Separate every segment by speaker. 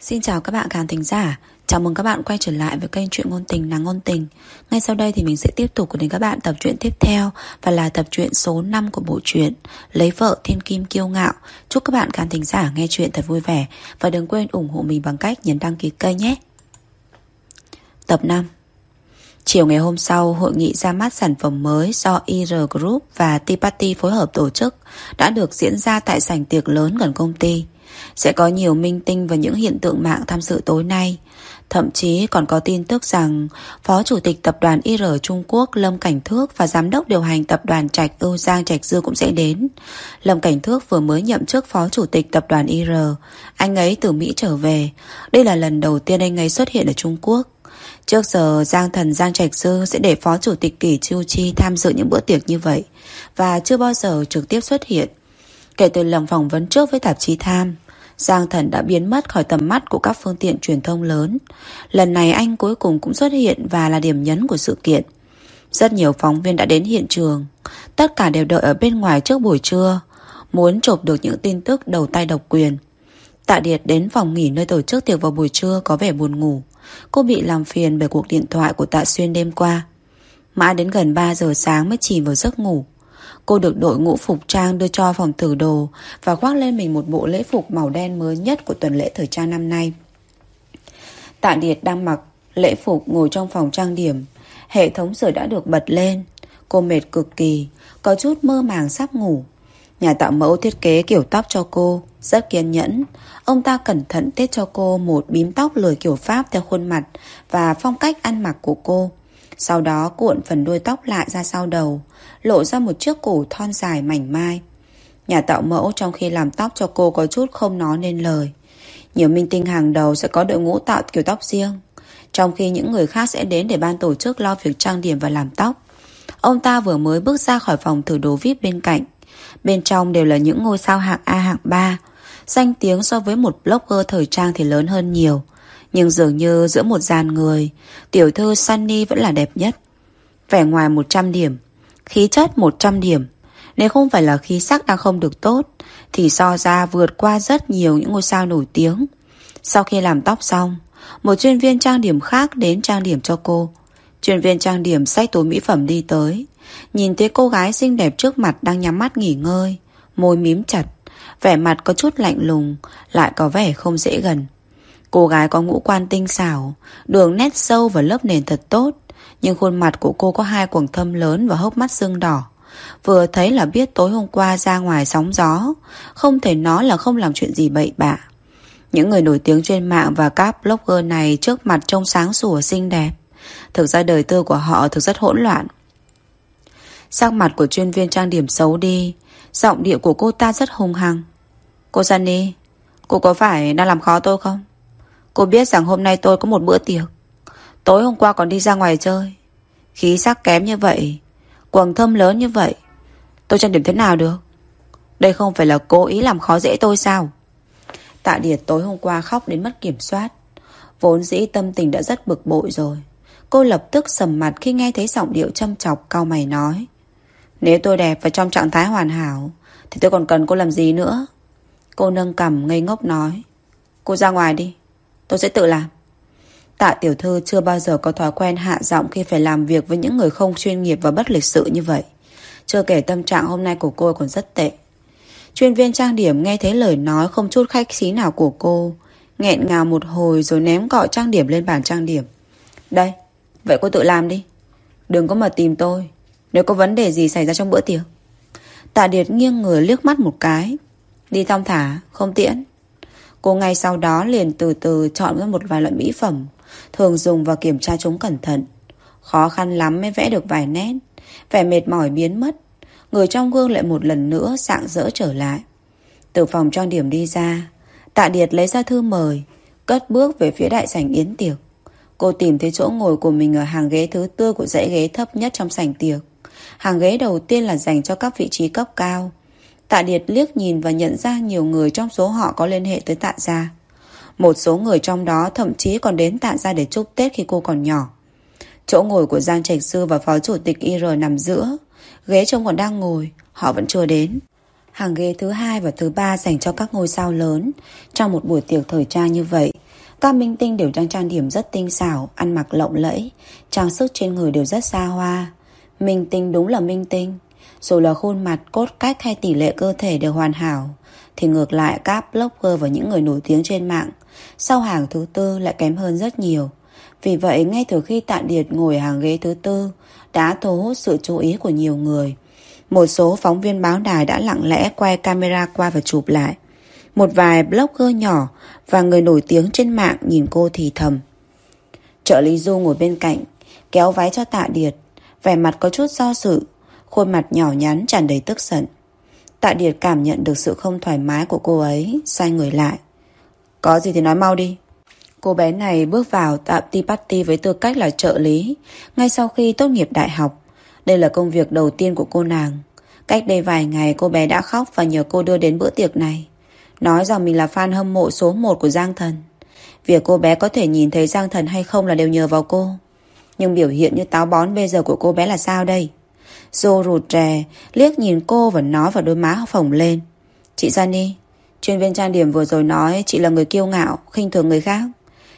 Speaker 1: Xin chào các bạn khán thính giả. Chào mừng các bạn quay trở lại với kênh truyện ngôn tình nàng ngôn tình. Ngay sau đây thì mình sẽ tiếp tục cùng đến các bạn tập truyện tiếp theo Và là tập truyện số 5 của bộ truyện Lấy vợ thiên kim kiêu ngạo. Chúc các bạn khán thính giả nghe chuyện thật vui vẻ Và đừng quên ủng hộ mình bằng cách nhấn đăng ký kênh nhé. Tập 5 Chiều ngày hôm sau, hội nghị ra mắt sản phẩm mới do IR Group và Tea Party phối hợp tổ chức đã được diễn ra tại sảnh tiệc lớn gần công ty. Sẽ có nhiều minh tinh và những hiện tượng mạng tham dự tối nay. Thậm chí còn có tin tức rằng, Phó Chủ tịch Tập đoàn IR Trung Quốc Lâm Cảnh Thước và Giám đốc điều hành Tập đoàn Trạch Ưu Giang Trạch Dư cũng sẽ đến. Lâm Cảnh Thước vừa mới nhậm chức Phó Chủ tịch Tập đoàn IR. Anh ấy từ Mỹ trở về. Đây là lần đầu tiên anh ấy xuất hiện ở Trung Quốc. Trước giờ, Giang Thần Giang Trạch Sư sẽ để Phó Chủ tịch Kỷ Chiêu Chi tham dự những bữa tiệc như vậy và chưa bao giờ trực tiếp xuất hiện. Kể từ lần phỏng vấn trước với tạp chí Tham, Giang Thần đã biến mất khỏi tầm mắt của các phương tiện truyền thông lớn. Lần này anh cuối cùng cũng xuất hiện và là điểm nhấn của sự kiện. Rất nhiều phóng viên đã đến hiện trường. Tất cả đều đợi ở bên ngoài trước buổi trưa, muốn chụp được những tin tức đầu tay độc quyền. Tạ Điệt đến phòng nghỉ nơi tổ chức tiệc vào buổi trưa có vẻ buồn ngủ. Cô bị làm phiền bởi cuộc điện thoại của Tạ Xuyên đêm qua. Mãi đến gần 3 giờ sáng mới chìm vào giấc ngủ. Cô được đội ngũ phục trang đưa cho phòng thử đồ và khoác lên mình một bộ lễ phục màu đen mới nhất của tuần lễ thời trang năm nay. Tạ Điệt đang mặc lễ phục ngồi trong phòng trang điểm. Hệ thống sưởi đã được bật lên. Cô mệt cực kỳ, có chút mơ màng sắp ngủ. Nhà tạo mẫu thiết kế kiểu tóc cho cô, rất kiên nhẫn. Ông ta cẩn thận tết cho cô một bím tóc lười kiểu Pháp theo khuôn mặt và phong cách ăn mặc của cô. Sau đó cuộn phần đuôi tóc lại ra sau đầu, lộ ra một chiếc cổ thon dài mảnh mai. Nhà tạo mẫu trong khi làm tóc cho cô có chút không nói nên lời. Nhiều minh tinh hàng đầu sẽ có đội ngũ tạo kiểu tóc riêng, trong khi những người khác sẽ đến để ban tổ chức lo việc trang điểm và làm tóc. Ông ta vừa mới bước ra khỏi phòng thử đồ VIP bên cạnh. Bên trong đều là những ngôi sao hạng A hạng 3. Danh tiếng so với một blogger thời trang thì lớn hơn nhiều. Nhưng dường như giữa một dàn người, tiểu thư Sunny vẫn là đẹp nhất. Vẻ ngoài 100 điểm, khí chất 100 điểm. Nếu không phải là khí sắc đang không được tốt, thì so ra vượt qua rất nhiều những ngôi sao nổi tiếng. Sau khi làm tóc xong, một chuyên viên trang điểm khác đến trang điểm cho cô. Chuyên viên trang điểm xách túi mỹ phẩm đi tới. Nhìn thấy cô gái xinh đẹp trước mặt đang nhắm mắt nghỉ ngơi, môi mím chặt, vẻ mặt có chút lạnh lùng, lại có vẻ không dễ gần. Cô gái có ngũ quan tinh xảo, đường nét sâu và lớp nền thật tốt, nhưng khuôn mặt của cô có hai quầng thâm lớn và hốc mắt sưng đỏ. Vừa thấy là biết tối hôm qua ra ngoài sóng gió, không thể nói là không làm chuyện gì bậy bạ. Những người nổi tiếng trên mạng và các blogger này trước mặt trông sáng sủa xinh đẹp. Thực ra đời tư của họ thực rất hỗn loạn. Sắc mặt của chuyên viên trang điểm xấu đi, giọng điệu của cô ta rất hung hăng. Cô Sunny, cô có phải đang làm khó tôi không? Cô biết rằng hôm nay tôi có một bữa tiệc. Tối hôm qua còn đi ra ngoài chơi. Khí sắc kém như vậy, quần thâm lớn như vậy, tôi trang điểm thế nào được? Đây không phải là cố ý làm khó dễ tôi sao? Tạ Điệt tối hôm qua khóc đến mất kiểm soát. Vốn dĩ tâm tình đã rất bực bội rồi. Cô lập tức sầm mặt khi nghe thấy giọng điệu châm chọc cao mày nói. Nếu tôi đẹp và trong trạng thái hoàn hảo, thì tôi còn cần cô làm gì nữa? Cô nâng cầm ngây ngốc nói. Cô ra ngoài đi, tôi sẽ tự làm. Tạ tiểu thư chưa bao giờ có thói quen hạ giọng khi phải làm việc với những người không chuyên nghiệp và bất lịch sự như vậy. Chưa kể tâm trạng hôm nay của cô còn rất tệ. Chuyên viên trang điểm nghe thấy lời nói không chút khách khí nào của cô. nghẹn ngào một hồi rồi ném cọ trang điểm lên bàn trang điểm. Đây, vậy cô tự làm đi. Đừng có mà tìm tôi. Nếu có vấn đề gì xảy ra trong bữa tiệc. Tạ Điệt nghiêng người liếc mắt một cái. Đi thong thả, không tiễn. Cô ngay sau đó liền từ từ chọn ra một vài loại mỹ phẩm thường dùng và kiểm tra chúng cẩn thận. Khó khăn lắm mới vẽ được vài nét. Vẻ mệt mỏi biến mất. Người trong gương lại một lần nữa sạng rỡ trở lại. Từ phòng trang điểm đi ra, Tạ Điệt lấy ra thư mời, cất bước về phía đại sảnh yến tiệc. Cô tìm thấy chỗ ngồi của mình ở hàng ghế thứ tư của dãy ghế thấp nhất trong sảnh tiệc. Hàng ghế đầu tiên là dành cho các vị trí cấp cao. Tạ Điệt liếc nhìn và nhận ra nhiều người trong số họ có liên hệ tới tạ gia. Một số người trong đó thậm chí còn đến tạ gia để chúc Tết khi cô còn nhỏ. Chỗ ngồi của Giang Trạch Sư và Phó Chủ tịch IR nằm giữa. Ghế trông còn đang ngồi, họ vẫn chưa đến. Hàng ghế thứ hai và thứ ba dành cho các ngôi sao lớn. Trong một buổi tiệc thời trang như vậy, Các minh tinh đều trang trang điểm rất tinh xảo Ăn mặc lộng lẫy Trang sức trên người đều rất xa hoa Minh tinh đúng là minh tinh dù là khuôn mặt, cốt cách hay tỷ lệ cơ thể đều hoàn hảo Thì ngược lại các blogger và những người nổi tiếng trên mạng Sau hàng thứ tư lại kém hơn rất nhiều. Vì vậy ngay từ khi Tạ Điệt ngồi hàng ghế thứ tư Đã thu hút sự chú ý của nhiều người. Một số phóng viên báo đài đã lặng lẽ quay camera qua và chụp lại. Một vài blogger nhỏ và người nổi tiếng trên mạng nhìn cô thì thầm. Trợ lý Du ngồi bên cạnh, kéo váy cho tạ điệt, vẻ mặt có chút do sự, khuôn mặt nhỏ nhắn tràn đầy tức giận. Tạ điệt cảm nhận được sự không thoải mái của cô ấy, xoay người lại. Có gì thì nói mau đi. Cô bé này bước vào tạm ti party với tư cách là trợ lý, ngay sau khi tốt nghiệp đại học. Đây là công việc đầu tiên của cô nàng. Cách đây vài ngày cô bé đã khóc và nhờ cô đưa đến bữa tiệc này. Nói rằng mình là fan hâm mộ số 1 của Giang Thần Việc cô bé có thể nhìn thấy Giang Thần hay không là đều nhờ vào cô Nhưng biểu hiện như táo bón bây giờ của cô bé là sao đây Dô rụt rè Liếc nhìn cô và nói vào đôi má phồng lên. Chị Sunny Chuyên viên trang điểm vừa rồi nói Chị là người kiêu ngạo, khinh thường người khác.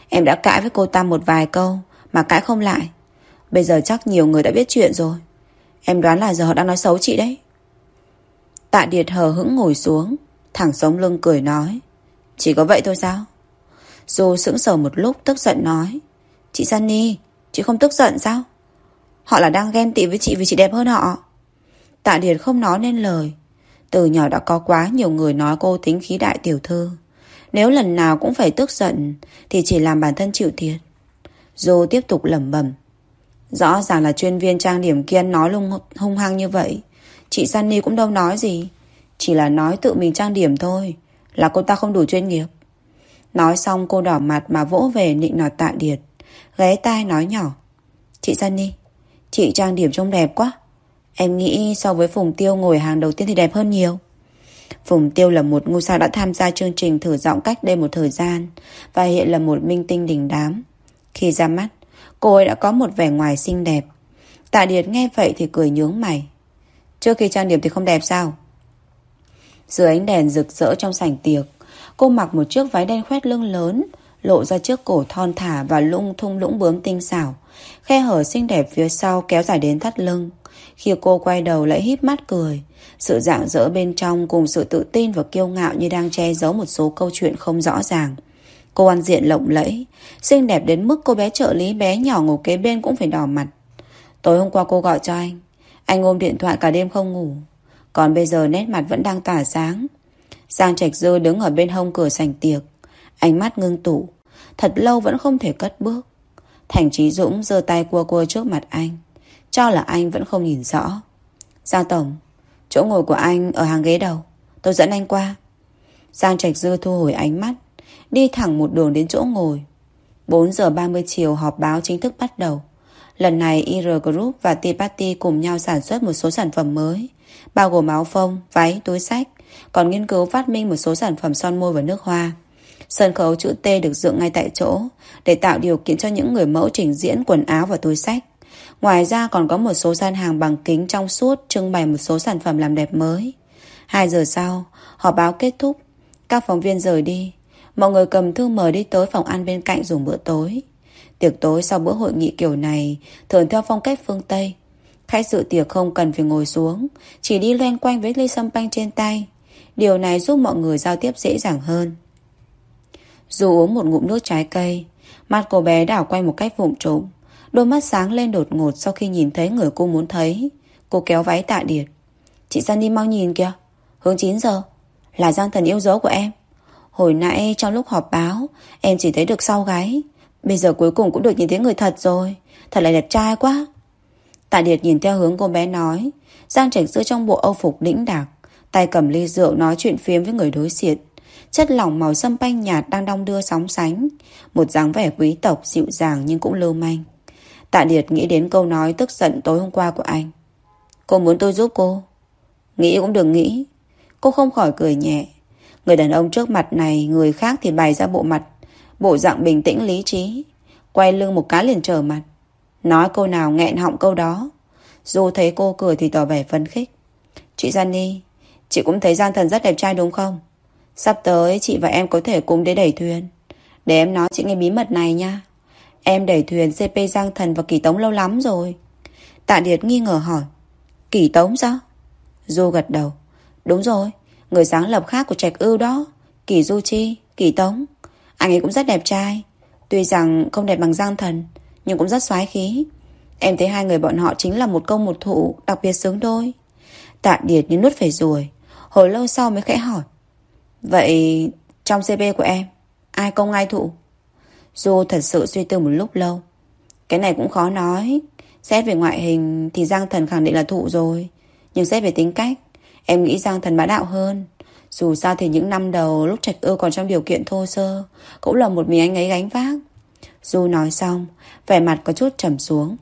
Speaker 1: Em đã cãi với cô ta một vài câu Mà cãi không lại. Bây giờ chắc nhiều người đã biết chuyện rồi. Em đoán là giờ họ đang nói xấu chị đấy. Tạ Điệt hờ hững ngồi xuống Thẳng sống lưng cười nói Chỉ có vậy thôi sao? Dô sững sờ một lúc tức giận nói Chị Sunny Chị không tức giận sao? Họ là đang ghen tị với chị vì chị đẹp hơn họ. Tạ Điệt không nói nên lời. Từ nhỏ đã có quá nhiều người nói cô tính khí đại tiểu thư. Nếu lần nào cũng phải tức giận, Thì chỉ làm bản thân chịu thiệt. Dô tiếp tục lẩm bẩm. Rõ ràng là chuyên viên trang điểm kiên nói lung hung hăng như vậy. Chị Sunny cũng đâu nói gì. Chỉ là nói tự mình trang điểm thôi, Là cô ta không đủ chuyên nghiệp. Nói xong cô đỏ mặt mà vỗ về nịnh nọt tạ điệt Ghé tai nói nhỏ. Chị Sunny Chị trang điểm trông đẹp quá Em nghĩ so với Phùng Tiêu ngồi hàng đầu tiên thì đẹp hơn nhiều Phùng Tiêu là một ngôi sao đã tham gia chương trình thử giọng cách đây một thời gian và hiện là một minh tinh đỉnh đám. Khi ra mắt, cô ấy đã có một vẻ ngoài xinh đẹp. Tạ Điệt nghe vậy thì cười nhướng mày. Trước khi trang điểm thì không đẹp sao? Dưới ánh đèn rực rỡ trong sảnh tiệc Cô mặc một chiếc váy đen khoét lưng lớn Lộ ra trước cổ thon thả Và lung thung lũng bướm tinh xảo. Khe hở xinh đẹp phía sau kéo dài đến thắt lưng. Khi cô quay đầu lại híp mắt cười, Sự dạng dỡ bên trong Cùng sự tự tin và kiêu ngạo Như đang che giấu một số câu chuyện không rõ ràng. Cô ăn diện lộng lẫy, Xinh đẹp đến mức cô bé trợ lý bé nhỏ ngồi kế bên cũng phải đỏ mặt. Tối hôm qua cô gọi cho anh Anh ôm điện thoại cả đêm không ngủ, còn bây giờ nét mặt vẫn đang tỏa sáng. Giang Trạch Dư đứng ở bên hông cửa sành tiệc. Ánh mắt ngưng tụ. Thật lâu vẫn không thể cất bước. Thành Trí Dũng giơ tay cua cua trước mặt anh Cho là anh vẫn không nhìn rõ. Giang Tổng Chỗ ngồi của anh ở hàng ghế đầu Tôi dẫn anh qua. Giang Trạch Dư thu hồi ánh mắt Đi thẳng một đường đến chỗ ngồi. 4 giờ 30 chiều họp báo chính thức bắt đầu. Lần này IR Group và Tea Party cùng nhau sản xuất một số sản phẩm mới bao gồm áo phông, váy, túi sách, còn nghiên cứu phát minh một số sản phẩm son môi và nước hoa. Sân khấu chữ T được dựng ngay tại chỗ để tạo điều kiện cho những người mẫu trình diễn quần áo và túi sách. Ngoài ra còn có một số gian hàng bằng kính trong suốt trưng bày một số sản phẩm làm đẹp mới. hai giờ sau, họp báo kết thúc. Các phóng viên rời đi. Mọi người cầm thư mời đi tới phòng ăn bên cạnh dùng bữa tối. Tiệc tối sau bữa hội nghị kiểu này thường theo phong cách phương Tây. Khách dự tiệc không cần phải ngồi xuống Chỉ đi loanh quanh với ly sâm panh trên tay Điều này giúp mọi người giao tiếp dễ dàng hơn dù uống một ngụm nước trái cây mặt cô bé đảo quay một cách vụng trộm. Đôi mắt sáng lên đột ngột Sau khi nhìn thấy người cô muốn thấy. Cô kéo váy tạ điệt. Chị Sunny mau nhìn kìa. Hướng 9 giờ. Là Giang Thần yêu dấu của em. Hồi nãy trong lúc họp báo, Em chỉ thấy được sau gáy. Bây giờ cuối cùng cũng được nhìn thấy người thật rồi. Thật là đẹp trai quá. Tạ Điệt nhìn theo hướng cô bé nói. Giang Trạch giữ trong bộ âu phục đĩnh đạc, Tay cầm ly rượu nói chuyện phiếm với người đối diện. Chất lỏng màu sâm panh nhạt đang đong đưa sóng sánh. Một dáng vẻ quý tộc, dịu dàng nhưng cũng lưu manh. Tạ Điệt nghĩ đến câu nói tức giận tối hôm qua của anh. Cô muốn tôi giúp cô? Nghĩ cũng đừng nghĩ. Cô không khỏi cười nhẹ. Người đàn ông trước mặt này, Người khác thì bày ra bộ mặt, Bộ dạng bình tĩnh lý trí. Quay lưng một cái liền trở mặt. Nói câu nào nghẹn họng câu đó. Dù thấy cô cười thì tỏ vẻ phấn khích. Chị Gianni, Chị cũng thấy Giang Thần rất đẹp trai đúng không? Sắp tới chị và em có thể cùng đến đẩy thuyền Để em nói chị nghe bí mật này nha. Em đẩy thuyền CP Giang Thần và Kỳ Tống lâu lắm rồi. Tạ Điệt nghi ngờ hỏi. Kỳ Tống sao? Du gật đầu. Đúng rồi, người sáng lập khác của Trạch Ưu đó. Kỳ Du Chi, Kỳ Tống. Anh ấy cũng rất đẹp trai. Tuy rằng không đẹp bằng Giang Thần, nhưng cũng rất xoái khí. Em thấy hai người bọn họ chính là một công một thụ, đặc biệt sướng đôi. Tạ Điệt như nuốt phải ruồi. Hồi lâu sau mới khẽ hỏi. Vậy trong CP của em, ai công ai thụ? Du thật sự suy tư một lúc lâu. Cái này cũng khó nói. Xét về ngoại hình thì Giang Thần khẳng định là thụ rồi. Nhưng xét về tính cách, em nghĩ Giang Thần bá đạo hơn. Dù sao thì những năm đầu lúc Trạch Ư còn trong điều kiện thô sơ, cũng là một mình anh ấy gánh vác. Du nói xong, vẻ mặt có chút trầm xuống.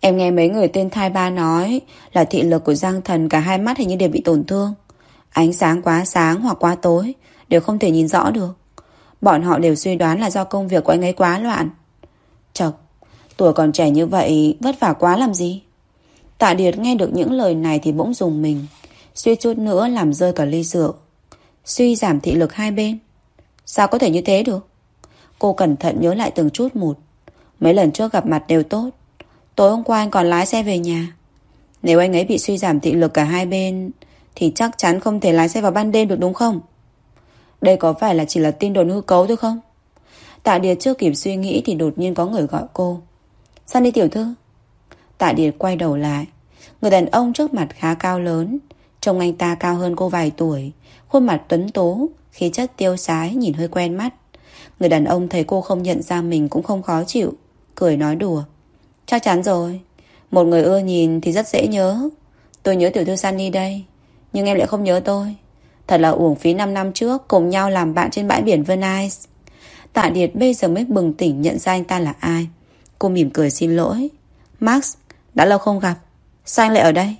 Speaker 1: Em nghe mấy người tên thai ba nói là thị lực của Giang Thần cả hai mắt hình như đều bị tổn thương. Ánh sáng quá sáng hoặc quá tối đều không thể nhìn rõ được. Bọn họ đều suy đoán là do công việc của anh ấy quá loạn. Chọc, tuổi còn trẻ như vậy vất vả quá làm gì? Tạ Điệt nghe được những lời này thì bỗng dùng mình. Suy chút nữa làm rơi cả ly rượu. Suy giảm thị lực hai bên. Sao có thể như thế được? Cô cẩn thận nhớ lại từng chút một. Mấy lần trước gặp mặt đều tốt. Tối hôm qua anh còn lái xe về nhà. Nếu anh ấy bị suy giảm thị lực cả hai bên thì chắc chắn không thể lái xe vào ban đêm được đúng không? Đây có phải là chỉ là tin đồn hư cấu thôi không? Tạ Điệt chưa kịp suy nghĩ thì đột nhiên có người gọi cô. Sunny tiểu thư. Tạ Điệt quay đầu lại. Người đàn ông trước mặt khá cao lớn. Trông anh ta cao hơn cô vài tuổi. Khuôn mặt tuấn tố, khí chất tiêu sái nhìn hơi quen mắt. Người đàn ông thấy cô không nhận ra mình cũng không khó chịu. Cười nói đùa. Chắc chắn rồi. Một người ưa nhìn thì rất dễ nhớ. Tôi nhớ tiểu thư Sunny đây. Nhưng em lại không nhớ tôi. Thật là uổng phí 5 năm trước cùng nhau làm bạn trên bãi biển Venice. Tạ Điệt bây giờ mới bừng tỉnh nhận ra anh ta là ai. Cô mỉm cười xin lỗi. Max, đã lâu không gặp. Sao anh lại ở đây?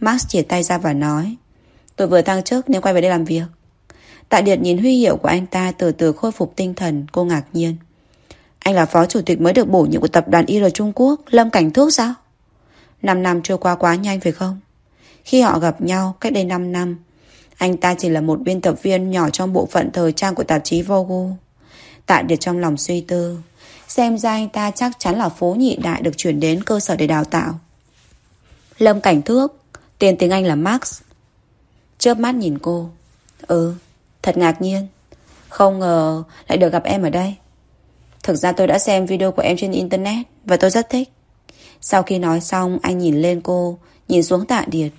Speaker 1: Max chia tay ra và nói. Tôi vừa thăng chức nên quay về đây làm việc. Tạ Điệt nhìn huy hiệu của anh ta từ từ khôi phục tinh thần, cô ngạc nhiên. Anh là phó chủ tịch mới được bổ nhiệm của tập đoàn IR Trung Quốc, Lâm Cảnh Thước sao? 5 năm trôi qua quá nhanh phải không? Khi họ gặp nhau cách đây 5 năm, anh ta chỉ là một biên tập viên nhỏ trong bộ phận thời trang của tạp chí Vogue. Tạ Điệt trong lòng suy tư. Xem ra anh ta chắc chắn là phố nhị đại được chuyển đến cơ sở để đào tạo. Lâm Cảnh Thước, tên tiếng Anh là Max. Chớp mắt nhìn cô. Ừ, thật ngạc nhiên. Không ngờ lại được gặp em ở đây. Thực ra tôi đã xem video của em trên Internet và tôi rất thích. Sau khi nói xong, anh nhìn lên cô, nhìn xuống tạ điệt.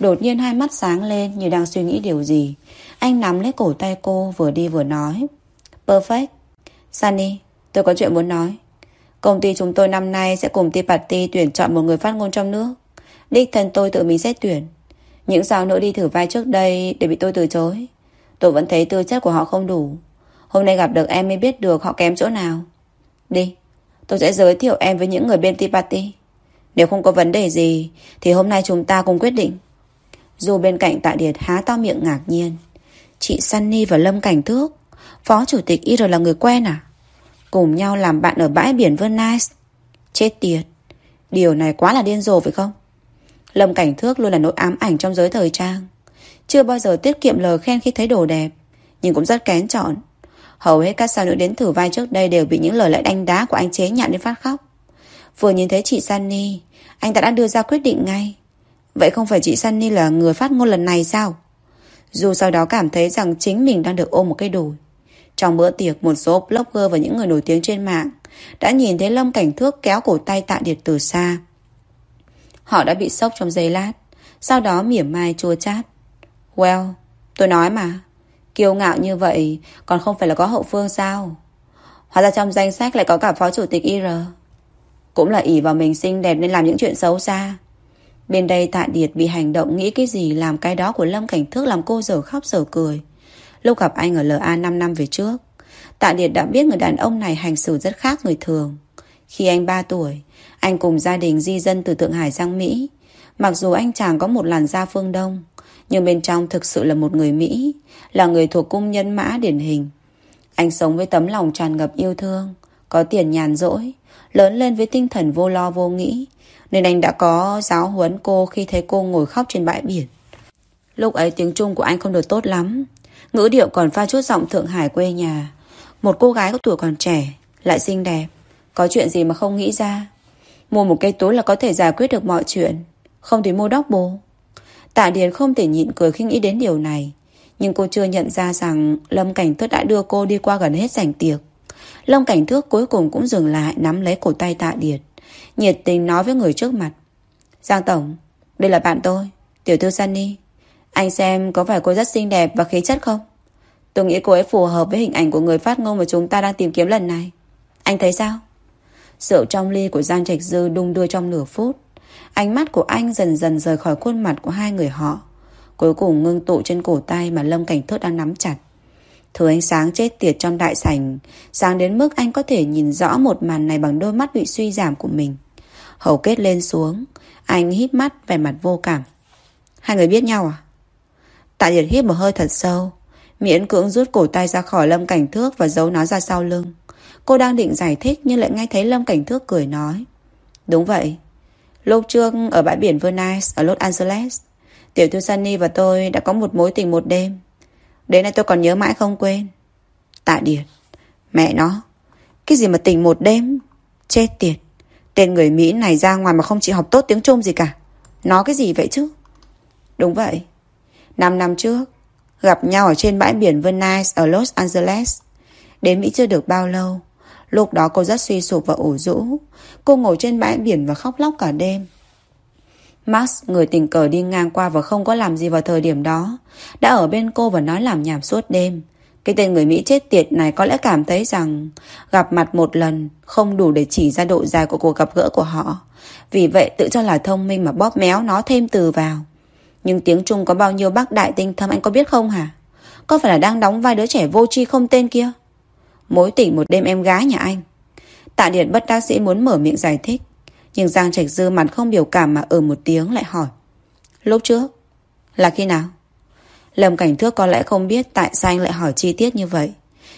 Speaker 1: Đột nhiên hai mắt sáng lên như đang suy nghĩ điều gì. Anh nắm lấy cổ tay cô vừa đi vừa nói. Perfect. Sunny, tôi có chuyện muốn nói. Công ty chúng tôi năm nay sẽ cùng Tea Party tuyển chọn một người phát ngôn trong nước. Đích thân tôi tự mình xét tuyển. Những sao nữa đi thử vai trước đây để bị tôi từ chối. Tôi vẫn thấy tư chất của họ không đủ. Hôm nay gặp được em mới biết được họ kém chỗ nào. Đi, tôi sẽ giới thiệu em với những người bên Tea Party. Nếu không có vấn đề gì thì hôm nay chúng ta cùng quyết định. Dù bên cạnh Tạ Điệt há to miệng ngạc nhiên. Chị Sunny và Lâm Cảnh Thước, phó chủ tịch IR là người quen à? Cùng nhau làm bạn ở bãi biển Venice. Chết tiệt. Điều này quá là điên rồ phải không? Lâm Cảnh Thước luôn là nỗi ám ảnh trong giới thời trang. Chưa bao giờ tiết kiệm lời khen khi thấy đồ đẹp, nhưng cũng rất kén chọn. Hầu hết các sao nữ đến thử vai trước đây đều bị những lời lẽ đánh đá của anh chế nhạn đến phát khóc. Vừa nhìn thấy chị Sunny, anh ta đã đưa ra quyết định ngay. Vậy không phải chị Sunny là người phát ngôn lần này sao? Dù sau đó cảm thấy rằng chính mình đang được ôm một cái đùi. Trong bữa tiệc, một số blogger và những người nổi tiếng trên mạng đã nhìn thấy Lâm Cảnh Thước kéo cổ tay Tạ Điệt từ xa. Họ đã bị sốc trong giây lát, sau đó mỉa mai chua chát. Well, tôi nói mà, kiêu ngạo như vậy còn không phải là có hậu phương sao? Hóa ra trong danh sách lại có cả phó chủ tịch IR. Cũng là ỷ vào mình xinh đẹp nên làm những chuyện xấu xa. Bên đây Tạ Điệt bị hành động nghĩ cái gì làm cái đó của Lâm Cảnh Thức làm cô dở khóc dở cười. Lúc gặp anh ở LA 5 năm về trước, Tạ Điệt đã biết người đàn ông này hành xử rất khác người thường. Khi anh 3 tuổi, anh cùng gia đình di dân từ Thượng Hải sang Mỹ. Mặc dù anh chàng có một làn da phương Đông, nhưng bên trong thực sự là một người Mỹ, là người thuộc cung nhân mã điển hình. Anh sống với tấm lòng tràn ngập yêu thương, có tiền nhàn rỗi, lớn lên với tinh thần vô lo vô nghĩ, nên anh đã có giáo huấn cô khi thấy cô ngồi khóc trên bãi biển. Lúc ấy tiếng Trung của anh không được tốt lắm, ngữ điệu còn pha chút giọng Thượng Hải quê nhà. Một cô gái có tuổi còn trẻ Lại xinh đẹp Có chuyện gì mà không nghĩ ra. Mua một cây túi là có thể giải quyết được mọi chuyện Không thì mua đóc bồ. Tạ Điền không thể nhịn cười khi nghĩ đến điều này Nhưng cô chưa nhận ra rằng Lâm Cảnh Thước đã đưa cô đi qua gần hết sảnh tiệc. Lâm Cảnh Thước cuối cùng cũng dừng lại Nắm lấy cổ tay Tạ Điền. Nhiệt tình nói với người trước mặt Giang Tổng Đây là bạn tôi Tiểu thư Sunny Anh xem có phải cô rất xinh đẹp và khí chất không Tôi nghĩ cô ấy phù hợp với hình ảnh của người phát ngôn mà chúng ta đang tìm kiếm lần này. Anh thấy sao? Rượu trong ly của Giang Trạch Dư đung đưa trong nửa phút. Ánh mắt của anh dần dần rời khỏi khuôn mặt của hai người họ. Cuối cùng ngưng tụ trên cổ tay mà Lâm Cảnh Thước đang nắm chặt. Thứ ánh sáng chết tiệt trong đại sảnh, sáng đến mức anh có thể nhìn rõ một màn này bằng đôi mắt bị suy giảm của mình. Hầu kết lên xuống, anh hít mắt vẻ mặt vô cảm. Hai người biết nhau à? Tạ Điệt hít một hơi thật sâu, Miễn cưỡng rút cổ tay ra khỏi Lâm Cảnh Thước và giấu nó ra sau lưng. Cô đang định giải thích nhưng lại nghe thấy Lâm Cảnh Thước cười nói. Đúng vậy. Lúc trước ở bãi biển Venice ở Los Angeles, Tiểu thư Sunny và tôi đã có một mối tình một đêm. Đến nay tôi còn nhớ mãi không quên. Tạ Điệt. Mẹ nó. Cái gì mà tình một đêm? Chết tiệt. Tên người Mỹ này ra ngoài mà không chịu học tốt tiếng Trung gì cả. Nó cái gì vậy chứ? Đúng vậy. Năm năm trước, Gặp nhau ở trên bãi biển Venice ở Los Angeles. Đến Mỹ chưa được bao lâu. Lúc đó cô rất suy sụp và ủ rũ. Cô ngồi trên bãi biển và khóc lóc cả đêm. Max, người tình cờ đi ngang qua và không có làm gì vào thời điểm đó, đã ở bên cô và nói làm nhảm suốt đêm. Cái tên người Mỹ chết tiệt này có lẽ cảm thấy rằng gặp mặt một lần không đủ để chỉ ra độ dài của cuộc gặp gỡ của họ. Vì vậy tự cho là thông minh mà bóp méo nó thêm từ vào. Nhưng tiếng Trung có bao nhiêu bác đại tinh thâm anh có biết không hả? Có phải là đang đóng vai đứa trẻ vô tri không tên kia? Mối tỉnh một đêm em gái nhà anh. Tạ Điệt bất đắc sĩ muốn mở miệng giải thích. Nhưng Giang Trạch Dư mặt không biểu cảm mà ở một tiếng lại hỏi. Lúc trước? Là khi nào? Lâm Cảnh Thước có lẽ không biết tại sao anh lại hỏi chi tiết như vậy.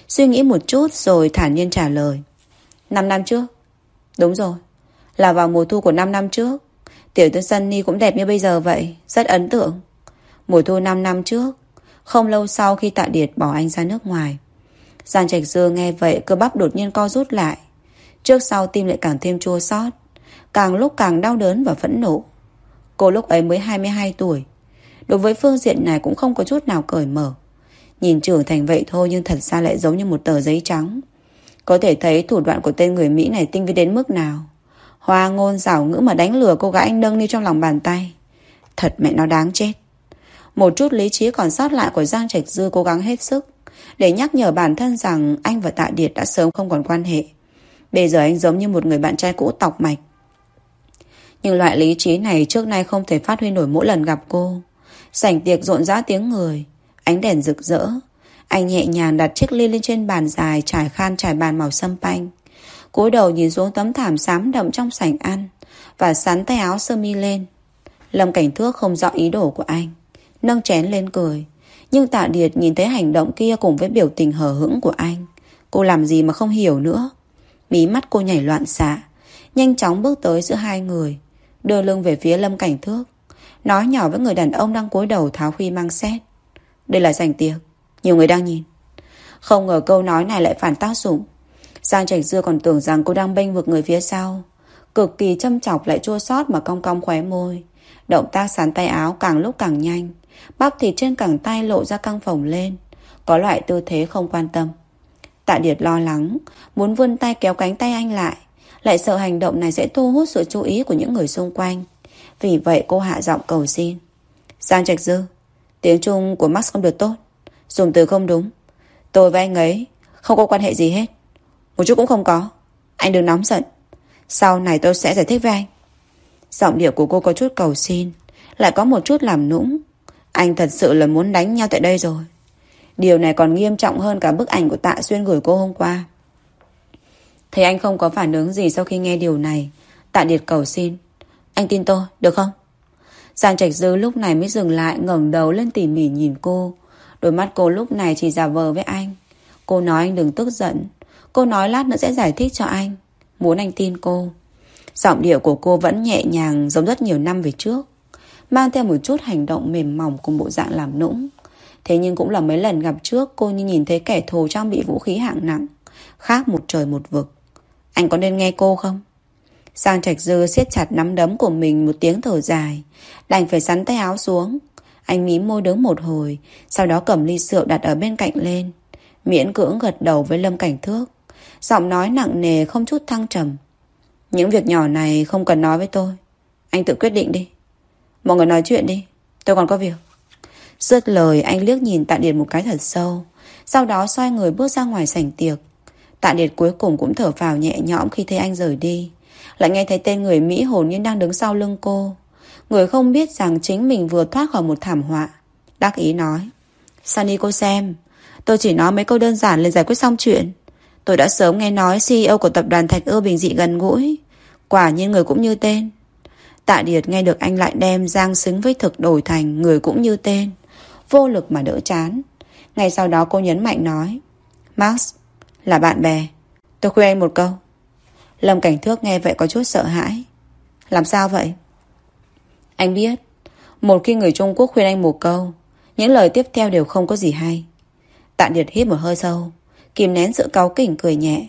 Speaker 1: Suy nghĩ một chút rồi thản nhiên trả lời. Năm năm trước? Đúng rồi. Là vào mùa thu của năm năm trước. Tiểu thư Sunny cũng đẹp như bây giờ vậy Rất ấn tượng Mùa thu 5 năm trước Không lâu sau khi tạ điệt bỏ anh ra nước ngoài Giang Trạch Dương nghe vậy cơ bắp đột nhiên co rút lại Trước sau tim lại càng thêm chua xót Càng lúc càng đau đớn và phẫn nộ Cô lúc ấy mới 22 tuổi Đối với phương diện này cũng không có chút nào cởi mở Nhìn trưởng thành vậy thôi Nhưng thật ra lại giống như một tờ giấy trắng Có thể thấy thủ đoạn của tên người Mỹ này tinh vi đến mức nào Hoa ngôn rảo ngữ mà đánh lừa cô gái anh nâng đi trong lòng bàn tay. Thật mẹ nó đáng chết. Một chút lý trí còn sót lại của Giang Trạch Dư cố gắng hết sức để nhắc nhở bản thân rằng anh và Tạ Điệt đã sớm không còn quan hệ. Bây giờ anh giống như một người bạn trai cũ tọc mạch. Nhưng loại lý trí này trước nay không thể phát huy nổi mỗi lần gặp cô. Sảnh tiệc rộn rã tiếng người, ánh đèn rực rỡ. Anh nhẹ nhàng đặt chiếc ly lên trên bàn dài trải khan trải bàn màu sâm panh cúi đầu nhìn xuống tấm thảm xám đậm trong sảnh ăn và sắn tay áo sơ mi lên. Lâm Cảnh Thước không rõ ý đồ của anh, nâng chén lên cười. Nhưng Tạ Điệt nhìn thấy hành động kia cùng với biểu tình hờ hững của anh. Cô làm gì mà không hiểu nữa. Mí mắt cô nhảy loạn xạ, nhanh chóng bước tới giữa hai người, đưa lưng về phía Lâm Cảnh Thước. Nói nhỏ với người đàn ông đang cúi đầu tháo huy mang xét. Đây là sảnh tiệc, nhiều người đang nhìn. Không ngờ câu nói này lại phản tác dụng. Giang Trạch Dưa còn tưởng rằng cô đang bênh vực người phía sau. Cực kỳ châm chọc lại chua sót mà cong cong khóe môi. Động tác sán tay áo càng lúc càng nhanh. Bắp thịt trên cẳng tay lộ ra căng phồng lên. Có loại tư thế không quan tâm. Tạ Điệt lo lắng, muốn vươn tay kéo cánh tay anh lại. Lại sợ hành động này sẽ thu hút sự chú ý của những người xung quanh. Vì vậy cô hạ giọng cầu xin. Giang Trạch Dư, tiếng Trung của Max không được tốt. Dùng từ không đúng. Tôi với anh ấy không có quan hệ gì hết. Một chút cũng không có Anh đừng nóng giận Sau này tôi sẽ giải thích với anh Giọng điệu của cô có chút cầu xin Lại có một chút làm nũng Anh thật sự là muốn đánh nhau tại đây rồi Điều này còn nghiêm trọng hơn cả bức ảnh của Tạ Xuyên gửi cô hôm qua Thấy anh không có phản ứng gì sau khi nghe điều này Tạ Điệt cầu xin anh tin tôi, được không? Giang Trạch Dư lúc này mới dừng lại ngẩng đầu lên tỉ mỉ nhìn cô Đôi mắt cô lúc này chỉ giả vờ với anh Cô nói anh đừng tức giận Cô nói lát nữa sẽ giải thích cho anh Muốn anh tin cô Giọng điệu của cô vẫn nhẹ nhàng giống rất nhiều năm về trước Mang theo một chút hành động mềm mỏng cùng bộ dạng làm nũng Thế nhưng cũng là mấy lần gặp trước cô như nhìn thấy kẻ thù trang bị vũ khí hạng nặng. Khác một trời một vực. Anh có nên nghe cô không? Giang Trạch Dư siết chặt nắm đấm của mình một tiếng thở dài. Đành phải sắn tay áo xuống. Anh mím môi đứng một hồi. Sau đó cầm ly rượu đặt ở bên cạnh lên. Miễn cưỡng gật đầu với Lâm Cảnh Thước. Giọng nói nặng nề, không chút thăng trầm. Những việc nhỏ này không cần nói với tôi. Anh tự quyết định đi. Mọi người nói chuyện đi. Tôi còn có việc. Dứt lời, anh liếc nhìn Tạ Điệt một cái thật sâu. Sau đó xoay người bước ra ngoài sảnh tiệc. Tạ Điệt cuối cùng cũng thở vào nhẹ nhõm khi thấy anh rời đi. Lại nghe thấy tên người Mỹ hồn nhiên đang đứng sau lưng cô. Người không biết rằng chính mình vừa thoát khỏi một thảm họa. Đắc ý nói. Sunny cô xem. Tôi chỉ nói mấy câu đơn giản lên giải quyết xong chuyện. Tôi đã sớm nghe nói CEO của tập đoàn Thạch Ưa Bình Dị gần gũi. Quả nhiên người cũng như tên. Tạ Điệt nghe được anh lại đem Giang xứng với thực đổi thành người cũng như tên. Vô lực mà đỡ chán. Ngay sau đó cô nhấn mạnh nói. Max, là bạn bè. Tôi khuyên anh một câu. Lâm Cảnh Thước nghe vậy có chút sợ hãi. Làm sao vậy? Anh biết, một khi người Trung Quốc khuyên anh một câu, những lời tiếp theo đều không có gì hay. Tạ Điệt hít một hơi sâu, kìm nén sự cáu kỉnh cười nhẹ.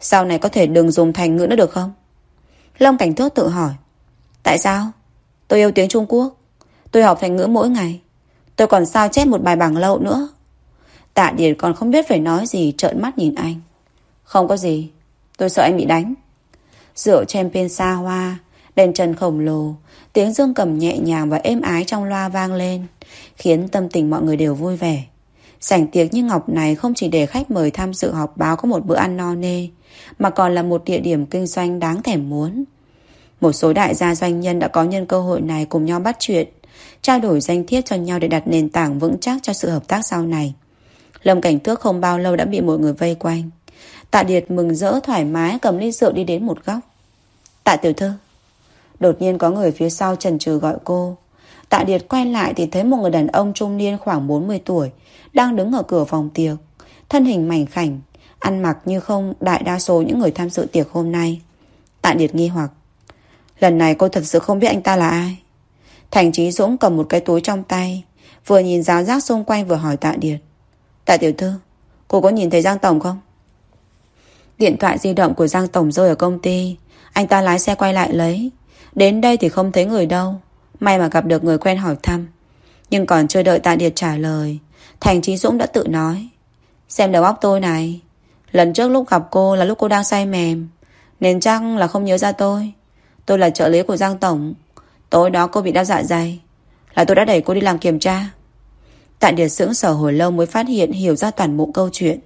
Speaker 1: Sau này có thể đừng dùng thành ngữ nữa được không? Lâm Cảnh Thước tự hỏi. Tại sao? Tôi yêu tiếng Trung Quốc. Tôi học thành ngữ mỗi ngày. Tôi còn sao chép một bài bảng lậu nữa. Tạ Điệt còn không biết phải nói gì trợn mắt nhìn anh. Không có gì. Tôi sợ anh bị đánh. Rượu champagne xa hoa, đèn trần khổng lồ, tiếng dương cầm nhẹ nhàng và êm ái trong loa vang lên, khiến tâm tình mọi người đều vui vẻ. Sảnh tiệc như Ngọc này không chỉ để khách mời tham dự họp báo có một bữa ăn no nê, mà còn là một địa điểm kinh doanh đáng thèm muốn. Một số đại gia doanh nhân đã có nhân cơ hội này cùng nhau bắt chuyện, trao đổi danh thiếp cho nhau để đặt nền tảng vững chắc cho sự hợp tác sau này. Lâm Cảnh Tước không bao lâu đã bị mọi người vây quanh. Tạ Điệt mừng rỡ thoải mái cầm ly rượu đi đến một góc. Tạ tiểu thư. Đột nhiên có người phía sau trần trừ gọi cô. Tạ Điệt quay lại thì thấy một người đàn ông trung niên khoảng 40 tuổi đang đứng ở cửa phòng tiệc. Thân hình mảnh khảnh, ăn mặc như không đại đa số những người tham dự tiệc hôm nay. Tạ Điệt nghi hoặc. Lần này cô thật sự không biết anh ta là ai. Thành Trí Dũng cầm một cái túi trong tay, vừa nhìn giáo giác xung quanh vừa hỏi Tạ Điệt. Tạ tiểu thư, cô có nhìn thấy Giang Tổng không? Điện thoại di động của Giang Tổng rơi ở công ty. Anh ta lái xe quay lại lấy. Đến đây thì không thấy người đâu. May mà gặp được người quen hỏi thăm. Nhưng còn chưa đợi Tạ Điệt trả lời. Thành Trí Dũng đã tự nói. Xem đầu óc tôi này. Lần trước lúc gặp cô là lúc cô đang say mềm. Nên chắc là không nhớ ra tôi. Tôi là trợ lý của Giang Tổng. Tối đó cô bị đau dạ dày. Là tôi đã đẩy cô đi làm kiểm tra. Tạ Điệt sững sở hồi lâu mới phát hiện, hiểu ra toàn bộ câu chuyện.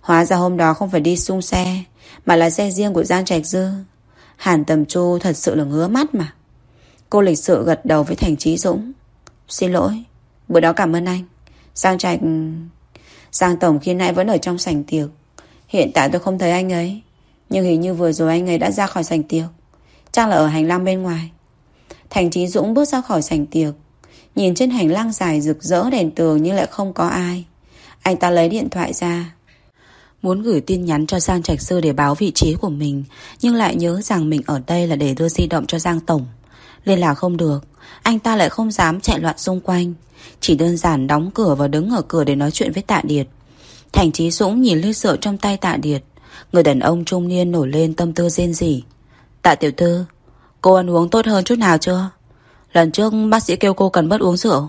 Speaker 1: Hóa ra hôm đó không phải đi xung xe, Mà là xe riêng của Giang Trạch Dư. Hàn Tầm Chu thật sự là ngứa mắt mà. Cô lịch sự gật đầu với Thành Trí Dũng. Xin lỗi, Bữa đó cảm ơn anh. Giang Trạch, Giang Tổng khi nãy vẫn ở trong sảnh tiệc. Hiện tại tôi không thấy anh ấy, Nhưng hình như vừa rồi anh ấy đã ra khỏi sảnh tiệc. Chắc là ở hành lang bên ngoài. Thành Trí Dũng bước ra khỏi sảnh tiệc. Nhìn trên hành lang dài rực rỡ đèn tường Nhưng lại không có ai. Anh ta lấy điện thoại ra. Muốn gửi tin nhắn cho Giang Trạch Sư để báo vị trí của mình, Nhưng lại nhớ rằng mình ở đây là để đưa di động cho Giang Tổng. Liên lạc không được, Anh ta lại không dám chạy loạn xung quanh. Chỉ đơn giản đóng cửa và đứng ở cửa để nói chuyện với Tạ Điệt. Thành Trí Dũng nhìn ly rượu trong tay Tạ Điệt. Người đàn ông trung niên nổi lên tâm tư rên rỉ. Tạ Tiểu Thư, Cô ăn uống tốt hơn chút nào chưa? Lần trước bác sĩ kêu cô cần bớt uống rượu.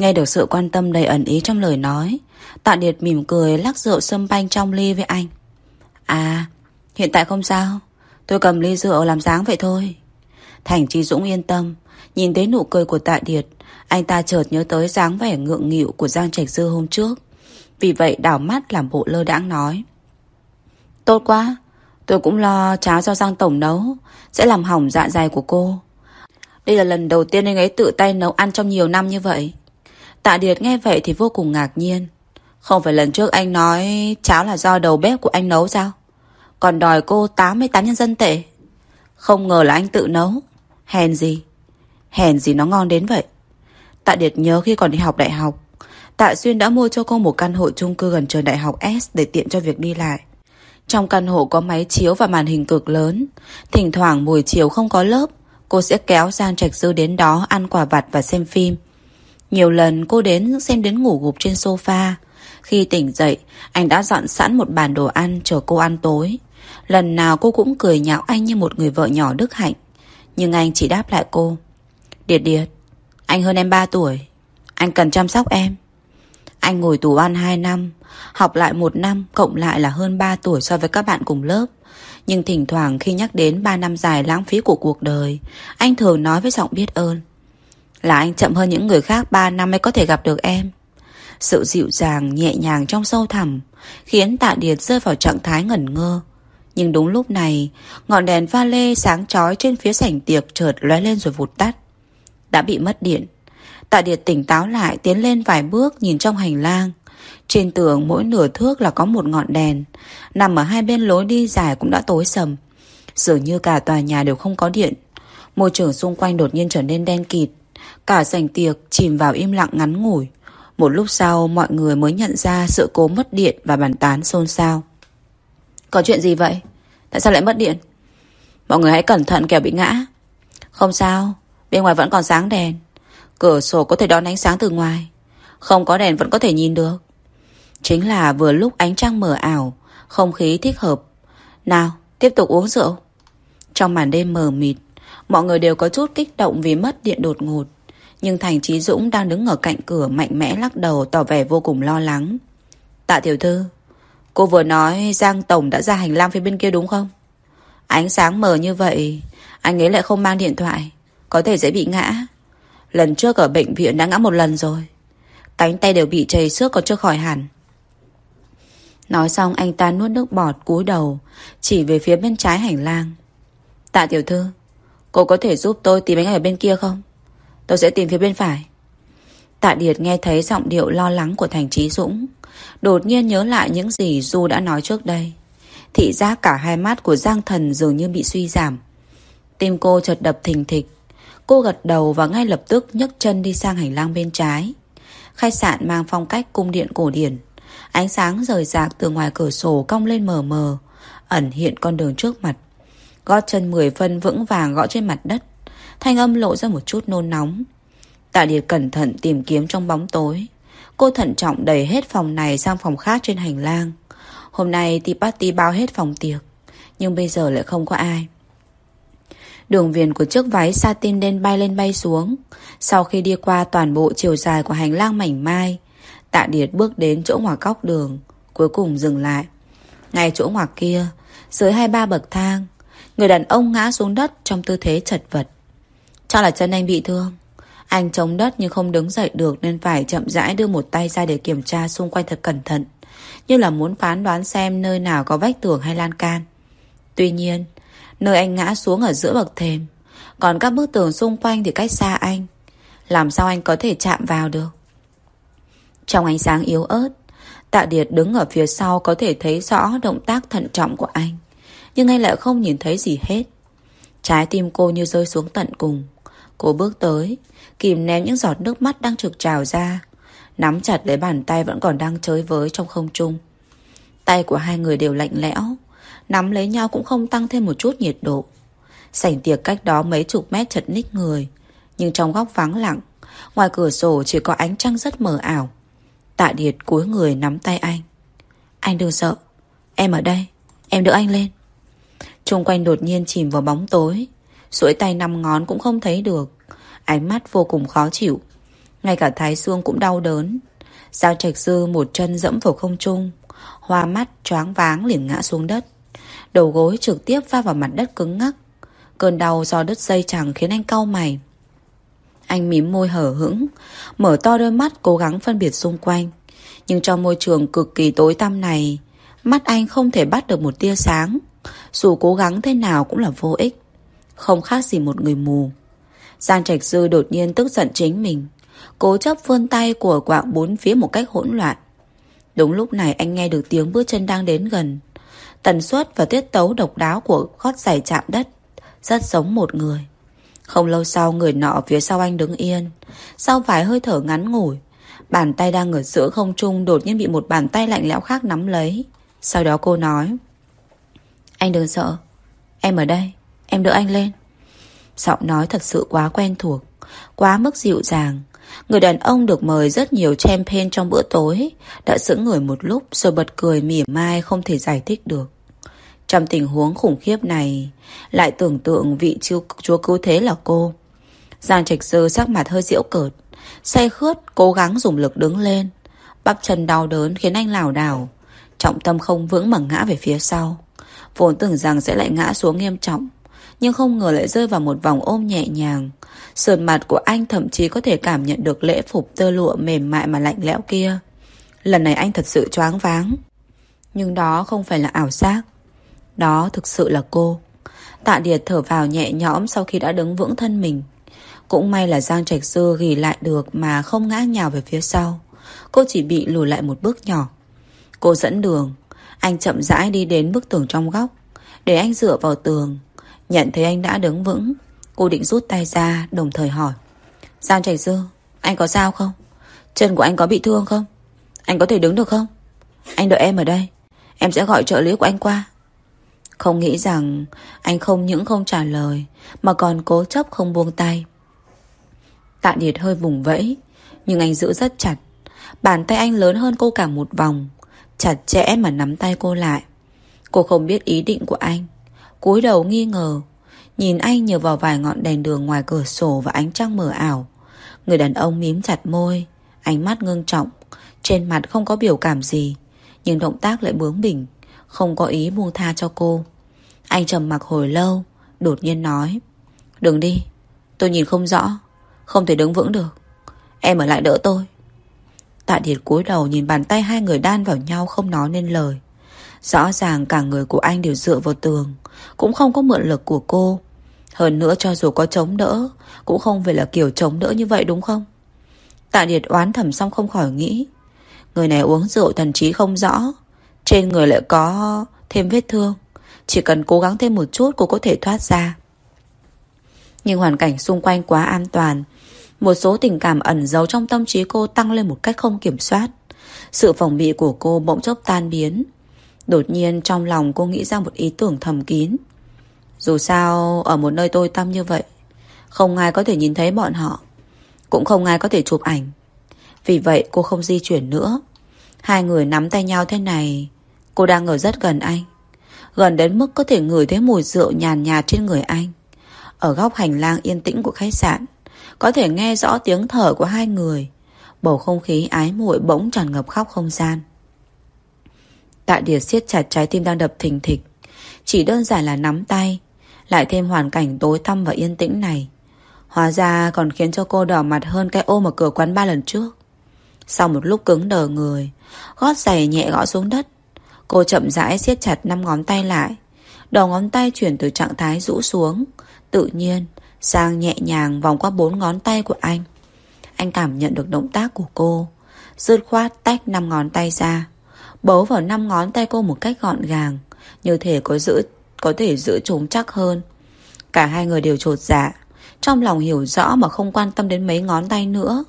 Speaker 1: Nghe được sự quan tâm đầy ẩn ý trong lời nói, Tạ Điệt mỉm cười lắc rượu sâm banh trong ly với anh. À Hiện tại không sao. Tôi cầm ly rượu làm dáng vậy thôi. Thành Chi Dũng yên tâm. Nhìn thấy nụ cười của Tạ Điệt, Anh ta chợt nhớ tới dáng vẻ ngượng nghịu Của Giang Trạch Dư hôm trước. Vì vậy đảo mắt làm bộ lơ đãng nói. Tốt quá, Tôi cũng lo cháo do Giang Tổng nấu, Sẽ làm hỏng dạ dày của cô. Đây là lần đầu tiên anh ấy tự tay nấu ăn trong nhiều năm như vậy. Tạ Điệt nghe vậy thì vô cùng ngạc nhiên không phải lần trước anh nói cháo là do đầu bếp của anh nấu sao? Còn đòi cô 88 nhân dân tệ. Không ngờ là anh tự nấu. Hèn gì? Hèn gì nó ngon đến vậy? Tạ Điệt nhớ khi còn đi học đại học. Tạ Xuyên đã mua cho cô một căn hộ chung cư gần trường đại học S để tiện cho việc đi lại. Trong căn hộ có máy chiếu và màn hình cực lớn. Thỉnh thoảng buổi chiều không có lớp, cô sẽ kéo Giang Trạch Dư đến đó ăn quả vặt và xem phim. Nhiều lần cô đến xem đến ngủ gục trên sofa. Khi tỉnh dậy, anh đã dọn sẵn một bàn đồ ăn chờ cô ăn tối. Lần nào cô cũng cười nhạo anh như một người vợ nhỏ đức hạnh. Nhưng anh chỉ đáp lại cô. Điệt điệt, anh hơn em 3 tuổi. Anh cần chăm sóc em. Anh ngồi tù ăn 2 năm, học lại 1 năm, cộng lại là hơn 3 tuổi so với các bạn cùng lớp. Nhưng thỉnh thoảng khi nhắc đến 3 năm dài lãng phí của cuộc đời, anh thường nói với giọng biết ơn. Là anh chậm hơn những người khác 3 năm mới có thể gặp được em. Sự dịu dàng, nhẹ nhàng trong sâu thẳm, khiến tạ điệt rơi vào trạng thái ngẩn ngơ. Nhưng đúng lúc này, ngọn đèn pha lê sáng chói trên phía sảnh tiệc chợt lóe lên rồi vụt tắt. Đã bị mất điện. Tạ Điệt tỉnh táo lại tiến lên vài bước nhìn trong hành lang. Trên tường mỗi nửa thước là có một ngọn đèn. Nằm ở hai bên lối đi dài cũng đã tối sầm. Dường như cả tòa nhà đều không có điện. Môi trường xung quanh đột nhiên trở nên đen kịt. Cả sảnh tiệc chìm vào im lặng ngắn ngủi. Một lúc sau mọi người mới nhận ra sự cố mất điện và bàn tán xôn xao. Có chuyện gì vậy? Tại sao lại mất điện? Mọi người hãy cẩn thận kẻo bị ngã. Không sao, bên ngoài vẫn còn sáng đèn. Cửa sổ có thể đón ánh sáng từ ngoài. Không có đèn vẫn có thể nhìn được. Chính là vừa lúc ánh trăng mờ ảo, không khí thích hợp. Nào, tiếp tục uống rượu. Trong màn đêm mờ mịt, mọi người đều có chút kích động vì mất điện đột ngột. Nhưng Thành Trí Dũng đang đứng ở cạnh cửa mạnh mẽ lắc đầu tỏ vẻ vô cùng lo lắng. Tạ tiểu thư, cô vừa nói Giang Tổng đã ra hành lang phía bên kia đúng không? Ánh sáng mờ như vậy, anh ấy lại không mang điện thoại, có thể dễ bị ngã. Lần trước ở bệnh viện đã ngã một lần rồi. Cánh tay đều bị chảy xước còn chưa khỏi hẳn. Nói xong anh ta nuốt nước bọt cúi đầu, chỉ về phía bên trái hành lang. Tạ tiểu thư, cô có thể giúp tôi tìm anh ở bên kia không? Tôi sẽ tìm phía bên phải. Tạ Điệt nghe thấy giọng điệu lo lắng của Thành Trí Dũng. Đột nhiên nhớ lại những gì Du đã nói trước đây. Thị giác cả hai mắt của Giang Thần dường như bị suy giảm. Tim cô chợt đập thình thịch. Cô gật đầu và ngay lập tức nhấc chân đi sang hành lang bên trái. Khách sạn mang phong cách cung điện cổ điển. Ánh sáng rời rạc từ ngoài cửa sổ cong lên mờ mờ, ẩn hiện con đường trước mặt. Gót chân 10 phân vững vàng gõ trên mặt đất. Thanh âm lộ ra một chút nôn nóng. Tạ Điệt cẩn thận tìm kiếm trong bóng tối. Cô thận trọng đẩy hết phòng này sang phòng khác trên hành lang. Hôm nay thì party bao hết phòng tiệc. Nhưng bây giờ lại không có ai. Đường viền của chiếc váy satin đen bay lên bay xuống. Sau khi đi qua toàn bộ chiều dài của hành lang mảnh mai, Tạ Điệt bước đến chỗ ngoặc góc đường, cuối cùng dừng lại. Ngay chỗ ngoặc kia, dưới hai ba bậc thang, người đàn ông ngã xuống đất trong tư thế chật vật. Cho là chân anh bị thương. Anh chống đất nhưng không đứng dậy được nên phải chậm rãi đưa một tay ra để kiểm tra xung quanh thật cẩn thận. Như là muốn phán đoán xem nơi nào có vách tường hay lan can. Tuy nhiên, Nơi anh ngã xuống ở giữa bậc thềm Còn các bức tường xung quanh thì cách xa anh Làm sao anh có thể chạm vào được Trong ánh sáng yếu ớt Tạ Điệt đứng ở phía sau Có thể thấy rõ động tác thận trọng của anh Nhưng anh lại không nhìn thấy gì hết Trái tim cô như rơi xuống tận cùng. Cô bước tới, Kìm ném những giọt nước mắt đang trực trào ra. Nắm chặt lấy bàn tay vẫn còn đang chơi với trong không trung. Tay của hai người đều lạnh lẽo. Nắm lấy nhau cũng không tăng thêm một chút nhiệt độ. Sảnh tiệc cách đó mấy chục mét chật ních người. Nhưng trong góc vắng lặng, Ngoài cửa sổ chỉ có ánh trăng rất mờ ảo. Tạ Điệt cúi người nắm tay anh. Anh đừng sợ. Em ở đây. Em đỡ anh lên. Trung quanh đột nhiên chìm vào bóng tối. Duỗi tay năm ngón cũng không thấy được. Ánh mắt vô cùng khó chịu. Ngay cả thái xương cũng đau đớn. Giao trạch dư một chân dẫm vào không trung. Hoa mắt choáng váng liền ngã xuống đất. Đầu gối trực tiếp va vào mặt đất cứng ngắc. Cơn đau do đứt dây chẳng khiến anh cau mày. Anh mím môi hở hững, Mở to đôi mắt cố gắng phân biệt xung quanh. Nhưng trong môi trường cực kỳ tối tăm này, Mắt anh không thể bắt được một tia sáng. Dù cố gắng thế nào cũng là vô ích. Không khác gì một người mù. Giang Trạch Dư đột nhiên tức giận chính mình, Cố chấp vươn tay của quạng bốn phía một cách hỗn loạn. Đúng lúc này anh nghe được tiếng bước chân đang đến gần. Tần suất và tiết tấu độc đáo của gót giày chạm đất, Rất giống một người. Không lâu sau người nọ phía sau anh đứng yên. Sau vài hơi thở ngắn ngủi, Bàn tay đang ở giữa không trung Đột nhiên bị một bàn tay lạnh lẽo khác nắm lấy. Sau đó cô nói anh đừng sợ. Em ở đây. Em đỡ anh lên. Giọng nói thật sự quá quen thuộc Quá mức dịu dàng. Người đàn ông được mời rất nhiều champagne trong bữa tối. Đã sững người một lúc Rồi bật cười mỉa mai không thể giải thích được. Trong tình huống khủng khiếp này Lại tưởng tượng vị chúa, chúa cứu thế là cô. Giang Trạch Dư sắc mặt hơi diễu cợt Say khướt cố gắng dùng lực đứng lên. Bắp chân đau đớn khiến anh lảo đảo. Trọng tâm không vững mà ngã về phía sau. Vốn tưởng rằng sẽ lại ngã xuống nghiêm trọng, Nhưng không ngờ lại rơi vào một vòng ôm nhẹ nhàng. Sườn mặt của anh thậm chí có thể cảm nhận được lễ phục tơ lụa mềm mại mà lạnh lẽo kia. Lần này anh thật sự choáng váng. Nhưng đó không phải là ảo giác. Đó thực sự là cô. Tạ Điệt thở vào nhẹ nhõm sau khi đã đứng vững thân mình. Cũng may là Giang Trạch Sư ghi lại được mà không ngã nhào về phía sau. Cô chỉ bị lùi lại một bước nhỏ. Cô dẫn đường. Anh chậm rãi đi đến bức tường trong góc, Để anh dựa vào tường. Nhận thấy anh đã đứng vững, Cô định rút tay ra, đồng thời hỏi. Giang Trạch Dư Anh có sao không? Chân của anh có bị thương không? Anh có thể đứng được không? Anh đợi em ở đây. Em sẽ gọi trợ lý của anh qua. Không nghĩ rằng Anh không những không trả lời, Mà còn cố chấp không buông tay. Tạ Điệt hơi vùng vẫy, Nhưng anh giữ rất chặt. Bàn tay anh lớn hơn cô cả một vòng Chặt chẽ mà nắm tay cô lại. Cô không biết ý định của anh, cúi đầu nghi ngờ, Nhìn anh nhờ vào vài ngọn đèn đường ngoài cửa sổ Và ánh trăng mờ ảo. Người đàn ông mím chặt môi, Ánh mắt ngưng trọng, Trên mặt không có biểu cảm gì, Nhưng động tác lại bướng bỉnh, Không có ý buông tha cho cô. Anh trầm mặc hồi lâu, Đột nhiên nói, Đừng đi, Tôi nhìn không rõ, Không thể đứng vững được. Em ở lại đỡ tôi. Tạ Điệt cúi đầu nhìn bàn tay hai người đan vào nhau không nói nên lời. Rõ ràng cả người của anh đều dựa vào tường, cũng không có mượn lực của cô. Hơn nữa cho dù có chống đỡ, cũng không phải là kiểu chống đỡ như vậy đúng không? Tạ Điệt oán thầm xong không khỏi nghĩ. Người này uống rượu thần trí không rõ, trên người lại có thêm vết thương. Chỉ cần cố gắng thêm một chút cô có thể thoát ra. Nhưng hoàn cảnh xung quanh quá an toàn một số tình cảm ẩn giấu trong tâm trí cô tăng lên một cách không kiểm soát. Sự phòng bị của cô bỗng chốc tan biến. Đột nhiên trong lòng cô nghĩ ra một ý tưởng thầm kín. Dù sao, ở một nơi tôi tăm như vậy, không ai có thể nhìn thấy bọn họ. Cũng không ai có thể chụp ảnh. Vì vậy cô không di chuyển nữa. Hai người nắm tay nhau thế này, cô đang ở rất gần anh. Gần đến mức có thể ngửi thấy mùi rượu nhàn nhạt trên người anh. Ở góc hành lang yên tĩnh của khách sạn, có thể nghe rõ tiếng thở của hai người. Bầu không khí ái muội bỗng tràn ngập khóc không gian. Tạ Điệt siết chặt trái tim đang đập thình thịch. Chỉ đơn giản là nắm tay, Lại thêm hoàn cảnh tối tăm và yên tĩnh này. Hóa ra còn khiến cho cô đỏ mặt hơn cái ôm ở cửa quán ba lần trước. Sau một lúc cứng đờ người, Gót giày nhẹ gõ xuống đất, Cô chậm rãi siết chặt năm ngón tay lại. Đầu ngón tay chuyển từ trạng thái rũ xuống, Tự nhiên Sang nhẹ nhàng vòng qua bốn ngón tay của anh. Anh cảm nhận được động tác của cô. Dứt khoát tách năm ngón tay ra. Bấu vào năm ngón tay cô một cách gọn gàng. Như thể có giữ, có thể giữ chúng chắc hơn. Cả hai người đều trột dạ. Trong lòng hiểu rõ mà không quan tâm đến mấy ngón tay nữa.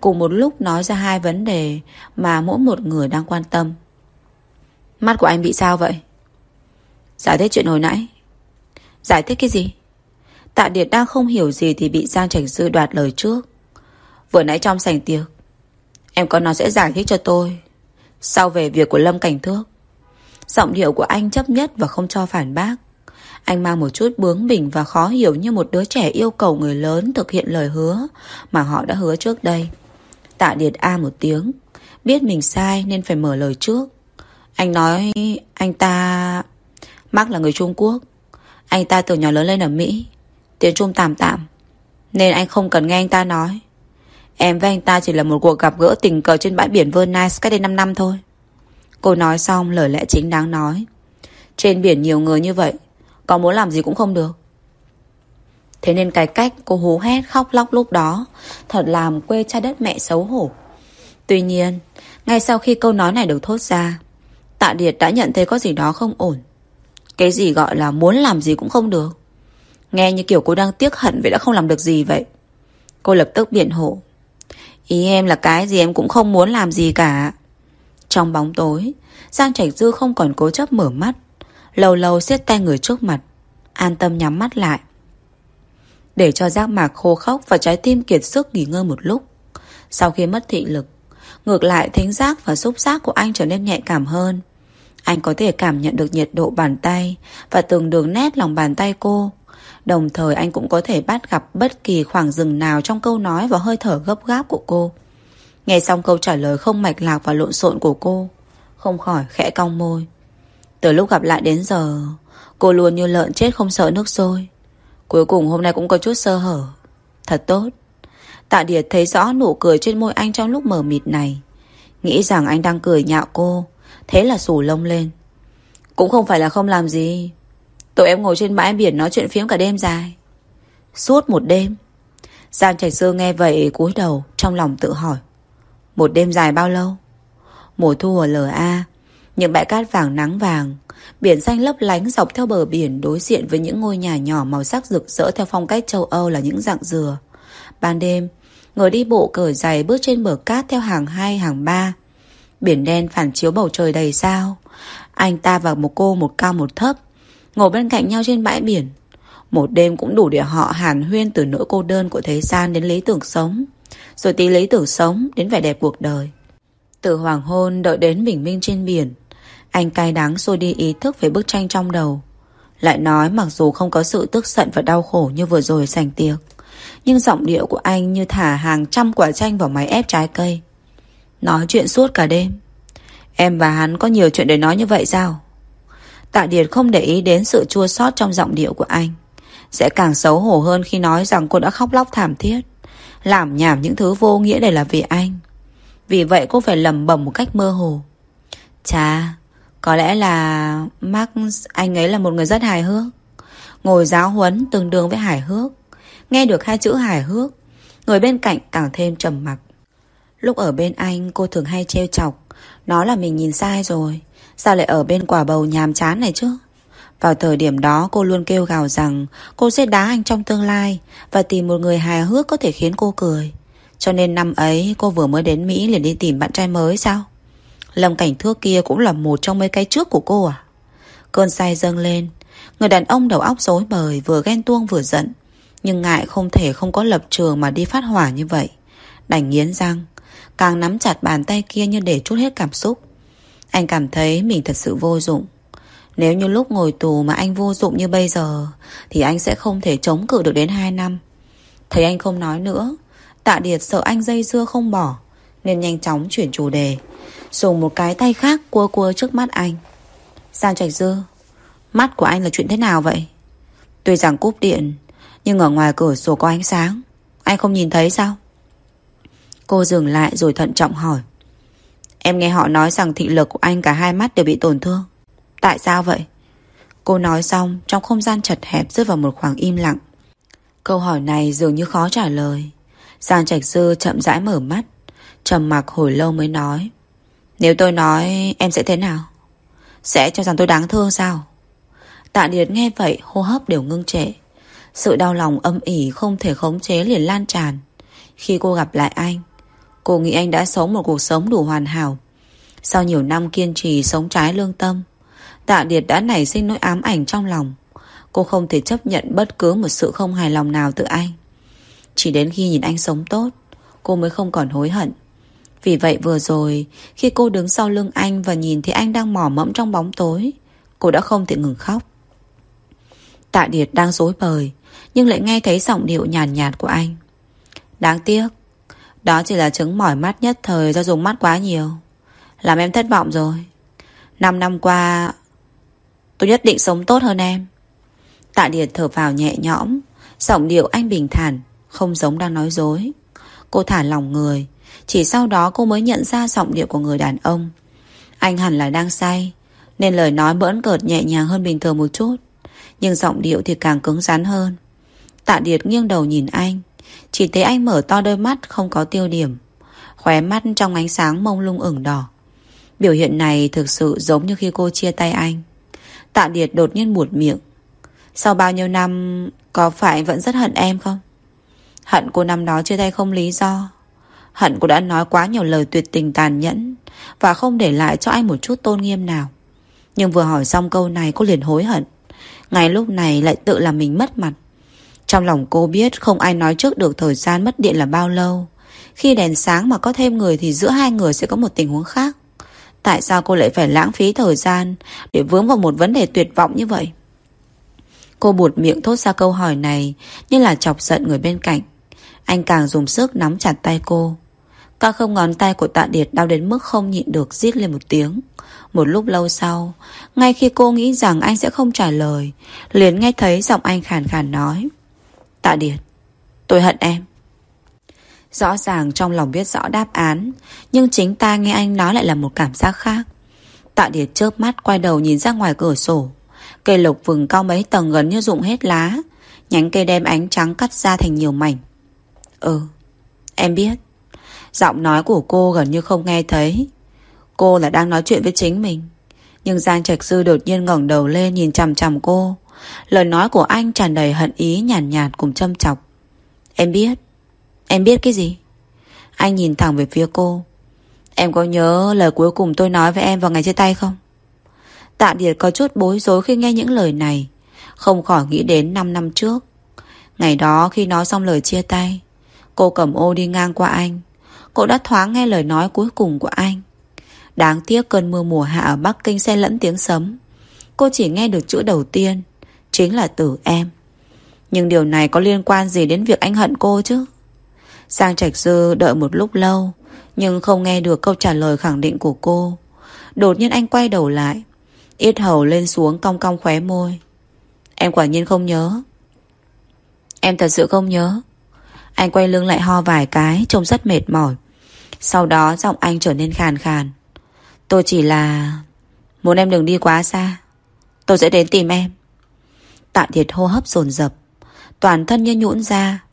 Speaker 1: Cùng một lúc nói ra hai vấn đề Mà mỗi một người đang quan tâm. Mắt của anh bị sao vậy? Giải thích chuyện hồi nãy. Giải thích cái gì? Tạ Điệt đang không hiểu gì thì bị Giang Trạch Dư đoạt lời trước. Vừa nãy trong sảnh tiệc, em có nó sẽ giải thích cho tôi. Sau về việc của Lâm Cảnh Thước, giọng điệu của anh chấp nhất và không cho phản bác. Anh mang một chút bướng bỉnh và khó hiểu như một đứa trẻ yêu cầu người lớn thực hiện lời hứa mà họ đã hứa trước đây. Tạ Điệt A một tiếng, biết mình sai nên phải mở lời trước. Anh nói anh ta... Mark là người Trung Quốc. Anh ta từ nhỏ lớn lên ở Mỹ. Tiếng Trung tạm tạm Nên anh không cần nghe anh ta nói Em với anh ta chỉ là một cuộc gặp gỡ tình cờ trên bãi biển Venice cách đây 5 năm thôi. Cô nói xong lời lẽ chính đáng nói. Trên biển nhiều người như vậy, có muốn làm gì cũng không được. Thế nên cái cách cô hú hét khóc lóc lúc đó thật làm quê cha đất mẹ xấu hổ. Tuy nhiên, ngay sau khi câu nói này được thốt ra, Tạ Điệt đã nhận thấy có gì đó không ổn. Cái gì gọi là muốn làm gì cũng không được. Nghe như kiểu cô đang tiếc hận vậy đã không làm được gì vậy. Cô lập tức biện hộ. Ý em là cái gì em cũng không muốn làm gì cả. Trong bóng tối, Giang Trạch Dư không còn cố chấp mở mắt. Lâu lâu siết tay người trước mặt. An tâm nhắm mắt lại. Để cho giác mạc khô khóc và trái tim kiệt sức nghỉ ngơi một lúc. Sau khi mất thị lực Ngược lại thính giác và xúc giác của anh trở nên nhạy cảm hơn Anh có thể cảm nhận được nhiệt độ bàn tay Và từng đường nét lòng bàn tay cô Đồng thời anh cũng có thể bắt gặp bất kỳ khoảng dừng nào trong câu nói và hơi thở gấp gáp của cô. Nghe xong câu trả lời không mạch lạc và lộn xộn của cô, không khỏi khẽ cong môi. Từ lúc gặp lại đến giờ, cô luôn như lợn chết không sợ nước sôi. Cuối cùng hôm nay cũng có chút sơ hở. Thật tốt. Tạ Điệt thấy rõ nụ cười trên môi anh trong lúc mở mịt này. Nghĩ rằng anh đang cười nhạo cô. Thế là sủ lông lên. Cũng không phải là không làm gì. Tụi em ngồi trên bãi biển nói chuyện phiếm cả đêm dài. Suốt một đêm. Giang Trạch Sư nghe vậy cúi đầu trong lòng tự hỏi. Một đêm dài bao lâu? Mùa thu ở LA, những bãi cát vàng nắng vàng, biển xanh lấp lánh dọc theo bờ biển đối diện với những ngôi nhà nhỏ màu sắc rực rỡ theo phong cách châu Âu là những dạng dừa. Ban đêm, người đi bộ cởi giày bước trên bờ cát theo hàng hai hàng ba. Biển đen phản chiếu bầu trời đầy sao. Anh ta và một cô một cao một thấp, ngồi bên cạnh nhau trên bãi biển. Một đêm cũng đủ để họ hàn huyên từ nỗi cô đơn của thế gian đến lý tưởng sống. Rồi tí lý tưởng sống đến vẻ đẹp cuộc đời. Từ hoàng hôn đợi đến bình minh trên biển. Anh cay đắng xôi đi ý thức về bức tranh trong đầu. Lại nói mặc dù không có sự tức giận và đau khổ như vừa rồi sành tiệc. Nhưng giọng điệu của anh như thả hàng trăm quả chanh vào máy ép trái cây. Nói chuyện suốt cả đêm. Em và hắn có nhiều chuyện để nói như vậy sao? Tạ Điệt không để ý đến sự chua xót trong giọng điệu của anh. Sẽ càng xấu hổ hơn khi nói rằng cô đã khóc lóc thảm thiết. Làm nhảm những thứ vô nghĩa để là vì anh. Vì vậy cô phải lầm bầm một cách mơ hồ. Chà, có lẽ là Mark anh ấy là một người rất hài hước. Ngồi giáo huấn tương đương với hài hước. Nghe được hai chữ hài hước, người bên cạnh càng thêm trầm mặc. Lúc ở bên anh cô thường hay trêu chọc, nó là mình nhìn sai rồi. Sao lại ở bên quả bầu nhàm chán này chứ? Vào thời điểm đó, cô luôn kêu gào rằng cô sẽ đá anh trong tương lai và tìm một người hài hước có thể khiến cô cười. Cho nên năm ấy, cô vừa mới đến Mỹ liền đi tìm bạn trai mới sao? Lâm cảnh thước kia cũng là một trong mấy cái trước của cô à? Cơn say dâng lên. Người đàn ông đầu óc rối bời, vừa ghen tuông vừa giận. Nhưng ngại không thể không có lập trường mà đi phát hỏa như vậy. Đành nghiến răng. Càng nắm chặt bàn tay kia như để chút hết cảm xúc. Anh cảm thấy mình thật sự vô dụng. Nếu như lúc ngồi tù mà anh vô dụng như bây giờ, Thì anh sẽ không thể chống cự được đến 2 năm. Thấy anh không nói nữa, Tạ Điệt sợ anh dây dưa không bỏ, Nên nhanh chóng chuyển chủ đề, Dùng một cái tay khác cua cua trước mắt anh. Giang Trạch Dư, Mắt của anh là chuyện thế nào vậy? Tuy rằng cúp điện, Nhưng ở ngoài cửa sổ có ánh sáng, Anh không nhìn thấy sao? Cô dừng lại rồi thận trọng hỏi. Em nghe họ nói rằng thị lực của anh cả hai mắt đều bị tổn thương Tại sao vậy? Cô nói xong trong không gian chật hẹp rơi vào một khoảng im lặng. Câu hỏi này dường như khó trả lời. Giang Trạch Sư chậm rãi mở mắt, trầm mặc hồi lâu mới nói. Nếu tôi nói em sẽ thế nào? Sẽ cho rằng tôi đáng thương sao? Tạ Điệt nghe vậy hô hấp đều ngưng trệ. Sự đau lòng âm ỉ không thể khống chế liền lan tràn. Khi cô gặp lại anh, cô nghĩ anh đã sống một cuộc sống đủ hoàn hảo. Sau nhiều năm kiên trì sống trái lương tâm, Tạ Điệt đã nảy sinh nỗi ám ảnh trong lòng. Cô không thể chấp nhận bất cứ một sự không hài lòng nào từ anh. Chỉ đến khi nhìn anh sống tốt, cô mới không còn hối hận. Vì vậy vừa rồi, khi cô đứng sau lưng anh và nhìn thấy anh đang mỏ mẫm trong bóng tối, cô đã không thể ngừng khóc. Tạ Điệt đang dối bời, nhưng lại nghe thấy giọng điệu nhàn nhạt, nhạt của anh. Đáng tiếc, đó chỉ là chứng mỏi mắt nhất thời do dùng mắt quá nhiều. Làm em thất vọng rồi. Năm năm qua, Tôi nhất định sống tốt hơn em. Tạ Điệt thở vào nhẹ nhõm. Giọng điệu anh bình thản Không giống đang nói dối. Cô thả lòng người. Chỉ sau đó cô mới nhận ra giọng điệu của người đàn ông. Anh hẳn là đang say Nên lời nói bỡn cợt nhẹ nhàng hơn bình thường một chút. Nhưng giọng điệu thì càng cứng rắn hơn. Tạ Điệt nghiêng đầu nhìn anh. Chỉ thấy anh mở to đôi mắt, không có tiêu điểm. Khóe mắt trong ánh sáng mông lung ửng đỏ. Biểu hiện này thực sự giống như khi cô chia tay anh. Tạ Điệt đột nhiên buột miệng. Sau bao nhiêu năm, Có phải vẫn rất hận em không? Hận cô năm đó chia tay không lý do. Hận cô đã nói quá nhiều lời tuyệt tình tàn nhẫn Và không để lại cho anh một chút tôn nghiêm nào. Nhưng vừa hỏi xong câu này, cô liền hối hận. Ngay lúc này lại tự làm mình mất mặt. Trong lòng cô biết không ai nói trước được thời gian mất điện là bao lâu. Khi đèn sáng mà có thêm người Thì giữa hai người sẽ có một tình huống khác. Tại sao cô lại phải lãng phí thời gian Để vướng vào một vấn đề tuyệt vọng như vậy? Cô buột miệng thốt ra câu hỏi này Như là chọc giận người bên cạnh. Anh càng dùng sức nắm chặt tay cô. Các không ngón tay của tạ điệt đau đến mức không nhịn được rít lên một tiếng. Một lúc lâu sau, Ngay khi cô nghĩ rằng anh sẽ không trả lời, liền nghe thấy giọng anh khàn khàn nói. Tạ điệt Tôi hận em. Rõ ràng trong lòng biết rõ đáp án, Nhưng chính ta nghe anh nói lại là một cảm giác khác. Tạ Điệt chớp mắt quay đầu nhìn ra ngoài cửa sổ. Cây lộc vừng cao mấy tầng gần như rụng hết lá. Nhánh cây đem ánh trắng cắt ra thành nhiều mảnh. Ừ Em biết. Giọng nói của cô gần như không nghe thấy. Cô là đang nói chuyện với chính mình. Nhưng Giang Trạch Sư đột nhiên ngẩng đầu lên Nhìn chằm chằm cô. Lời nói của anh tràn đầy hận ý nhàn nhạt, nhạt cùng châm chọc Em biết Em biết cái gì? Anh nhìn thẳng về phía cô. Em có nhớ lời cuối cùng tôi nói với em vào ngày chia tay không? Tạ Điệt có chút bối rối khi nghe những lời này. Không khỏi nghĩ đến 5 năm trước. Ngày đó khi nói xong lời chia tay, cô cầm ô đi ngang qua anh. Cô đã thoáng nghe lời nói cuối cùng của anh. Đáng tiếc cơn mưa mùa hạ ở Bắc Kinh xen lẫn tiếng sấm. Cô chỉ nghe được chữ đầu tiên, chính là từ em. Nhưng điều này có liên quan gì đến việc anh hận cô chứ? Sang Trạch Dư đợi một lúc lâu, Nhưng không nghe được câu trả lời khẳng định của cô. Đột nhiên anh quay đầu lại, Yết hầu lên xuống cong cong khóe môi. Em quả nhiên không nhớ. Em thật sự không nhớ. Anh quay lưng lại ho vài cái, Trông rất mệt mỏi. Sau đó giọng anh trở nên khàn khàn. Tôi chỉ là Muốn em đừng đi quá xa. Tôi sẽ đến tìm em. Tạ Điệt hô hấp dồn dập Toàn thân như nhũn ra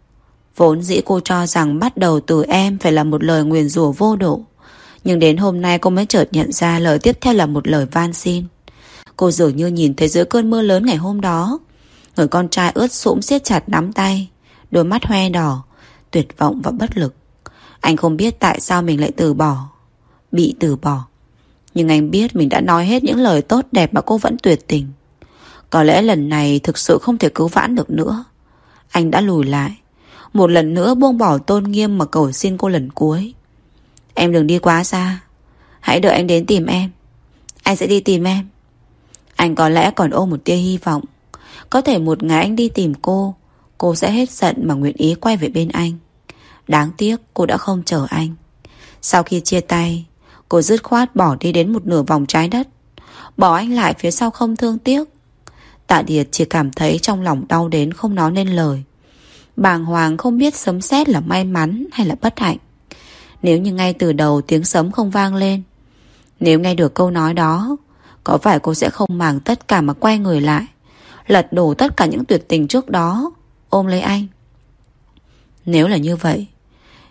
Speaker 1: Vốn dĩ cô cho rằng bắt đầu từ em phải là một lời nguyền rủa vô độ. Nhưng đến hôm nay cô mới chợt nhận ra lời tiếp theo là một lời van xin. Cô dường như nhìn thấy giữa cơn mưa lớn ngày hôm đó. Người con trai ướt sũng siết chặt nắm tay. Đôi mắt hoe đỏ, tuyệt vọng và bất lực. Anh không biết tại sao mình lại từ bỏ. Bị từ bỏ. Nhưng anh biết mình đã nói hết những lời tốt đẹp mà cô vẫn tuyệt tình. Có lẽ lần này thực sự không thể cứu vãn được nữa. Anh đã lùi lại. Một lần nữa buông bỏ tôn nghiêm mà cầu xin cô lần cuối. Em đừng đi quá xa. Hãy đợi anh đến tìm em. Anh sẽ đi tìm em. Anh có lẽ còn ôm một tia hy vọng. Có thể một ngày anh đi tìm cô Cô sẽ hết giận mà nguyện ý quay về bên anh. Đáng tiếc cô đã không chờ anh. Sau khi chia tay, Cô dứt khoát bỏ đi đến một nửa vòng trái đất. Bỏ anh lại phía sau không thương tiếc. Tạ Điệt chỉ cảm thấy trong lòng đau đến không nói nên lời Bàng hoàng không biết sấm sét là may mắn hay là bất hạnh. Nếu như ngay từ đầu tiếng sấm không vang lên, nếu nghe được câu nói đó, có phải cô sẽ không màng tất cả mà quay người lại, lật đổ tất cả những tuyệt tình trước đó, ôm lấy anh? Nếu là như vậy,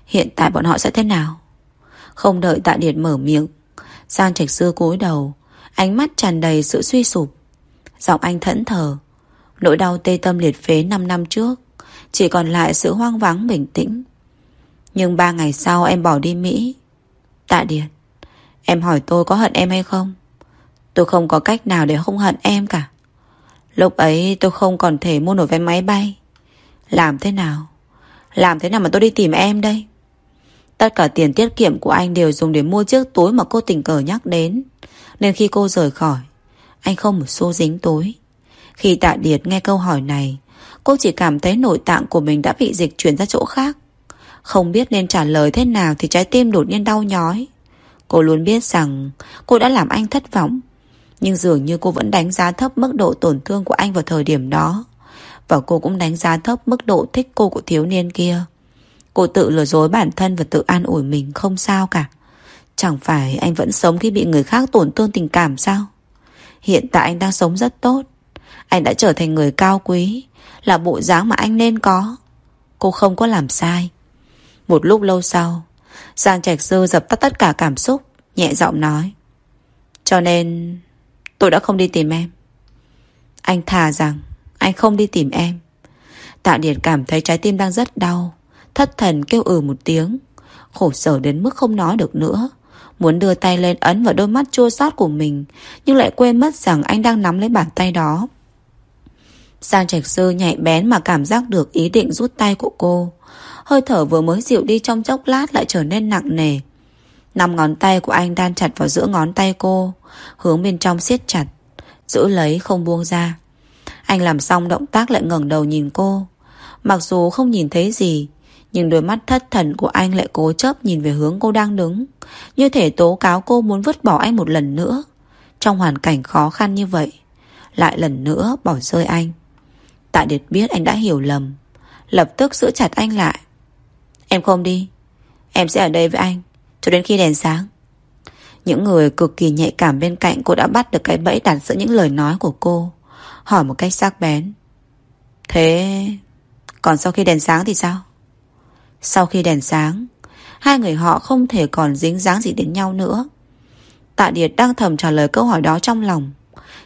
Speaker 1: hiện tại bọn họ sẽ thế nào? Không đợi tạ điệt mở miệng, Giang Trạch Sư cúi đầu, ánh mắt tràn đầy sự suy sụp. Giọng anh thẫn thờ, nỗi đau tê tâm liệt phế 5 năm trước chỉ còn lại sự hoang vắng bình tĩnh. Nhưng ba ngày sau em bỏ đi Mỹ. Tạ Điệt Em hỏi tôi có hận em hay không? Tôi không có cách nào để không hận em cả. Lúc ấy tôi không còn thể mua nổi vé máy bay. Làm thế nào? Làm thế nào mà tôi đi tìm em đây? Tất cả tiền tiết kiệm của anh đều dùng để mua chiếc túi mà cô tình cờ nhắc đến. Nên khi cô rời khỏi anh không một xô dính tối Khi tạ điệt nghe câu hỏi này, Cô chỉ cảm thấy nội tạng của mình đã bị dịch chuyển ra chỗ khác. Không biết nên trả lời thế nào Thì trái tim đột nhiên đau nhói. Cô luôn biết rằng Cô đã làm anh thất vọng, Nhưng dường như cô vẫn đánh giá thấp mức độ tổn thương của anh vào thời điểm đó. Và cô cũng đánh giá thấp mức độ thích cô của thiếu niên kia. Cô tự lừa dối bản thân và tự an ủi mình không sao cả. Chẳng phải anh vẫn sống khi bị người khác tổn thương tình cảm sao? Hiện tại anh đang sống rất tốt Anh đã trở thành người cao quý là bộ dáng mà anh nên có. Cô không có làm sai. Một lúc lâu sau, Giang Trạch Sư dập tắt tất cả cảm xúc, nhẹ giọng nói. Cho nên tôi đã không đi tìm em. Anh thà rằng anh không đi tìm em. Tạ Điệt cảm thấy trái tim đang rất đau. Thất thần kêu ừ một tiếng. Khổ sở đến mức không nói được nữa. Muốn đưa tay lên ấn vào đôi mắt chua xót của mình Nhưng lại quên mất rằng anh đang nắm lấy bàn tay đó Giang Trạch Sư nhạy bén mà cảm giác được ý định rút tay của cô. Hơi thở vừa mới dịu đi trong chốc lát lại trở nên nặng nề. Năm ngón tay của anh đan chặt vào giữa ngón tay cô, hướng bên trong siết chặt, giữ lấy không buông ra. Anh làm xong động tác lại ngẩng đầu nhìn cô. Mặc dù không nhìn thấy gì, nhưng đôi mắt thất thần của anh lại cố chấp nhìn về hướng cô đang đứng. Như thể tố cáo cô muốn vứt bỏ anh một lần nữa. Trong hoàn cảnh khó khăn như vậy, lại lần nữa bỏ rơi anh. Tạ Điệt biết anh đã hiểu lầm, lập tức giữ chặt anh lại. Em không đi, em sẽ ở đây với anh, cho đến khi đèn sáng. Những người cực kỳ nhạy cảm bên cạnh cô đã bắt được cái bẫy đặt giữa những lời nói của cô. Hỏi một cách sắc bén. Thế còn sau khi đèn sáng thì sao? Sau khi đèn sáng, hai người họ không thể còn dính dáng gì đến nhau nữa. Tạ Điệt đang thầm trả lời câu hỏi đó trong lòng.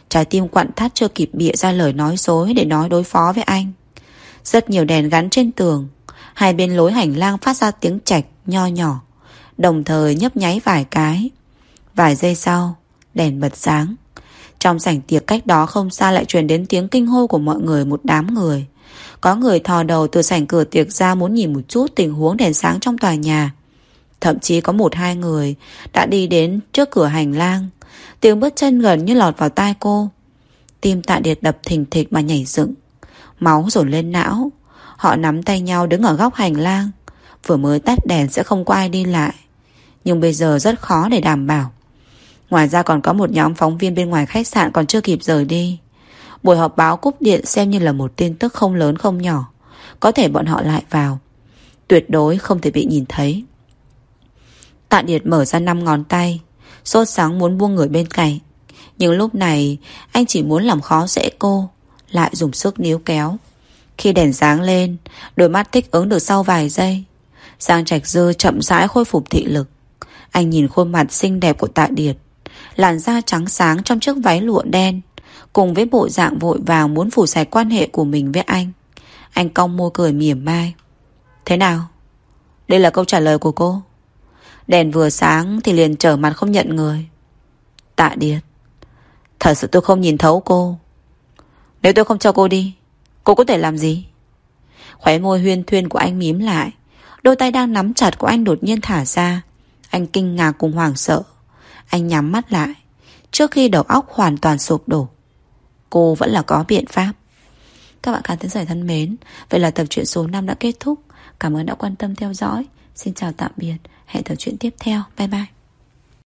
Speaker 1: Trái tim quặn thắt chưa kịp bịa ra lời nói dối để nói đối phó với anh. Rất nhiều đèn gắn trên tường. Hai bên lối hành lang phát ra tiếng chạch nho nhỏ. Đồng thời nhấp nháy vài cái. Vài giây sau, đèn bật sáng. Trong sảnh tiệc cách đó không xa lại truyền đến tiếng kinh hô của mọi người một đám người. Có người thò đầu từ sảnh cửa tiệc ra muốn nhìn một chút tình huống đèn sáng trong tòa nhà. Thậm chí có một hai người đã đi đến trước cửa hành lang. Tiếng bước chân gần như lọt vào tai cô. Tim tạ điệt đập thình thịch mà nhảy dựng. Máu dồn lên não. Họ nắm tay nhau đứng ở góc hành lang. Vừa mới tắt đèn sẽ không có ai đi lại. Nhưng bây giờ rất khó để đảm bảo. Ngoài ra còn có một nhóm phóng viên bên ngoài khách sạn còn chưa kịp rời đi. Buổi họp báo cúp điện xem như là một tin tức không lớn không nhỏ. Có thể bọn họ lại vào. Tuyệt đối không thể bị nhìn thấy. Tạ Điệt mở ra năm ngón tay. Sốt sáng muốn buông người bên cạnh. Nhưng lúc này anh chỉ muốn làm khó dễ cô. Lại dùng sức níu kéo. Khi đèn sáng lên, đôi mắt thích ứng được sau vài giây. Giang Trạch Dư chậm rãi khôi phục thị lực. Anh nhìn khuôn mặt xinh đẹp của Tạ Điệt. Làn da trắng sáng trong chiếc váy lụa đen Cùng với bộ dạng vội vàng muốn phủ sạch quan hệ của mình với anh. Anh cong môi cười mỉa mai. Thế nào? Đây là câu trả lời của cô. Đèn vừa sáng thì liền trở mặt không nhận người. Tạ Điệt. Thật sự tôi không nhìn thấu cô. Nếu tôi không cho cô đi, Cô có thể làm gì? Khóe môi huyên thuyên của anh mím lại. Đôi tay đang nắm chặt của anh đột nhiên thả ra. Anh kinh ngạc cùng hoảng sợ. Anh nhắm mắt lại. Trước khi đầu óc hoàn toàn sụp đổ Cô vẫn là có biện pháp. Các bạn khán thính giả thân mến, Vậy là tập truyện số 5 đã kết thúc. Cảm ơn đã quan tâm theo dõi. Xin chào tạm biệt. Hẹn tập truyện tiếp theo. Bye bye.